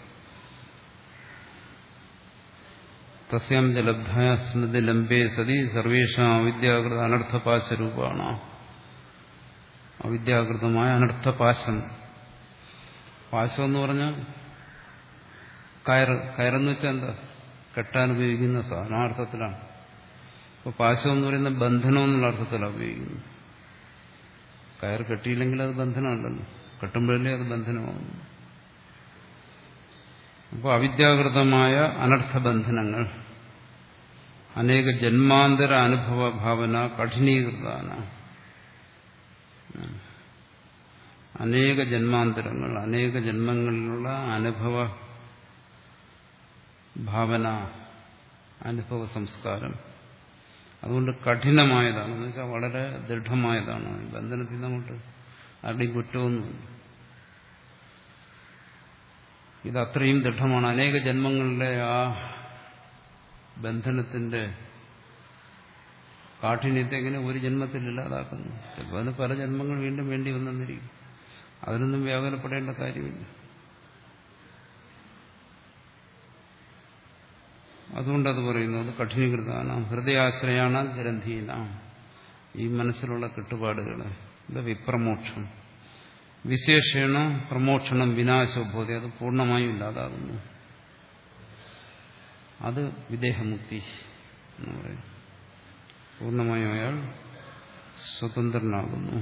തസ്യാം ജലബ്ധായ സ്മൃതി ലംബേ സതി സർവേഷാം അവിദ്യാകൃത അനർത്ഥപാശരൂപമാണ് അവിദ്യാകൃതമായ അനർത്ഥപാശം. പാശം എന്ന് പറഞ്ഞാൽ കയർ കയറെന്ന് വെച്ചാൽ എന്താ? കെട്ടാൻ ഉപയോഗിക്കുന്ന സാധനം അർത്ഥത്തിലാണ് പാശം എന്ന് പറയുന്ന ബന്ധനം എന്നുള്ള അർത്ഥത്തിലാണ് ഉപയോഗിക്കുന്നത്. കയർ കെട്ടിയില്ലെങ്കിൽ അത് ബന്ധനമല്ലല്ലോ. കെട്ടുമ്പോഴല്ലേ അത് ബന്ധനമാകുന്നു അപ്പോൾ അവിദ്യാകൃതമായ അനർത്ഥബന്ധനങ്ങൾ. അനേക ജന്മാന്തര അനുഭവ ഭാവന കഠിനീകൃതാണ് അനേക ജന്മാന്തരങ്ങൾ അനേക ജന്മങ്ങളിലുള്ള അനുഭവ ഭാവന അനുഭവ സംസ്കാരം. അതുകൊണ്ട് കഠിനമായതാണ്. എന്ന് വെച്ചാൽ വളരെ ദൃഢമായതാണ്. ബന്ധനത്തിൽ അങ്ങോട്ട് ആരുടെയും കുറ്റമൊന്നുമില്ല. ഇത് അത്രയും ദൃഢമാണ്. അനേക ജന്മങ്ങളിലെ ആ ബന്ധനത്തിന്റെ കാഠിന്യത്തെ എങ്ങനെ ഒരു ജന്മത്തിൽ ഇല്ലാതാക്കുന്നു? ചിലപ്പോൾ അതിന് പല ജന്മങ്ങൾ വീണ്ടും വേണ്ടി വന്നെന്നിരിക്കും. അതിനൊന്നും വ്യാകുലപ്പെടേണ്ട കാര്യമില്ല. അതുകൊണ്ടത് പറയുന്നു അത് കഠിനീകൃതമാണ്. ഹൃദയാശ്രയാണ് ഗ്രന്ഥീന. ഈ മനസ്സിലുള്ള കെട്ടുപാടുകൾ വിപ്രമോക്ഷം. വിശേഷേണ പ്രമോക്ഷണം വിനാശോബോധി അത് പൂർണമായും ഇല്ലാതാകുന്നു. അത് വിദേഹമുക്തി എന്ന് പറയും പൂർണമായും അയാൾ സ്വതന്ത്രനാകുന്നു.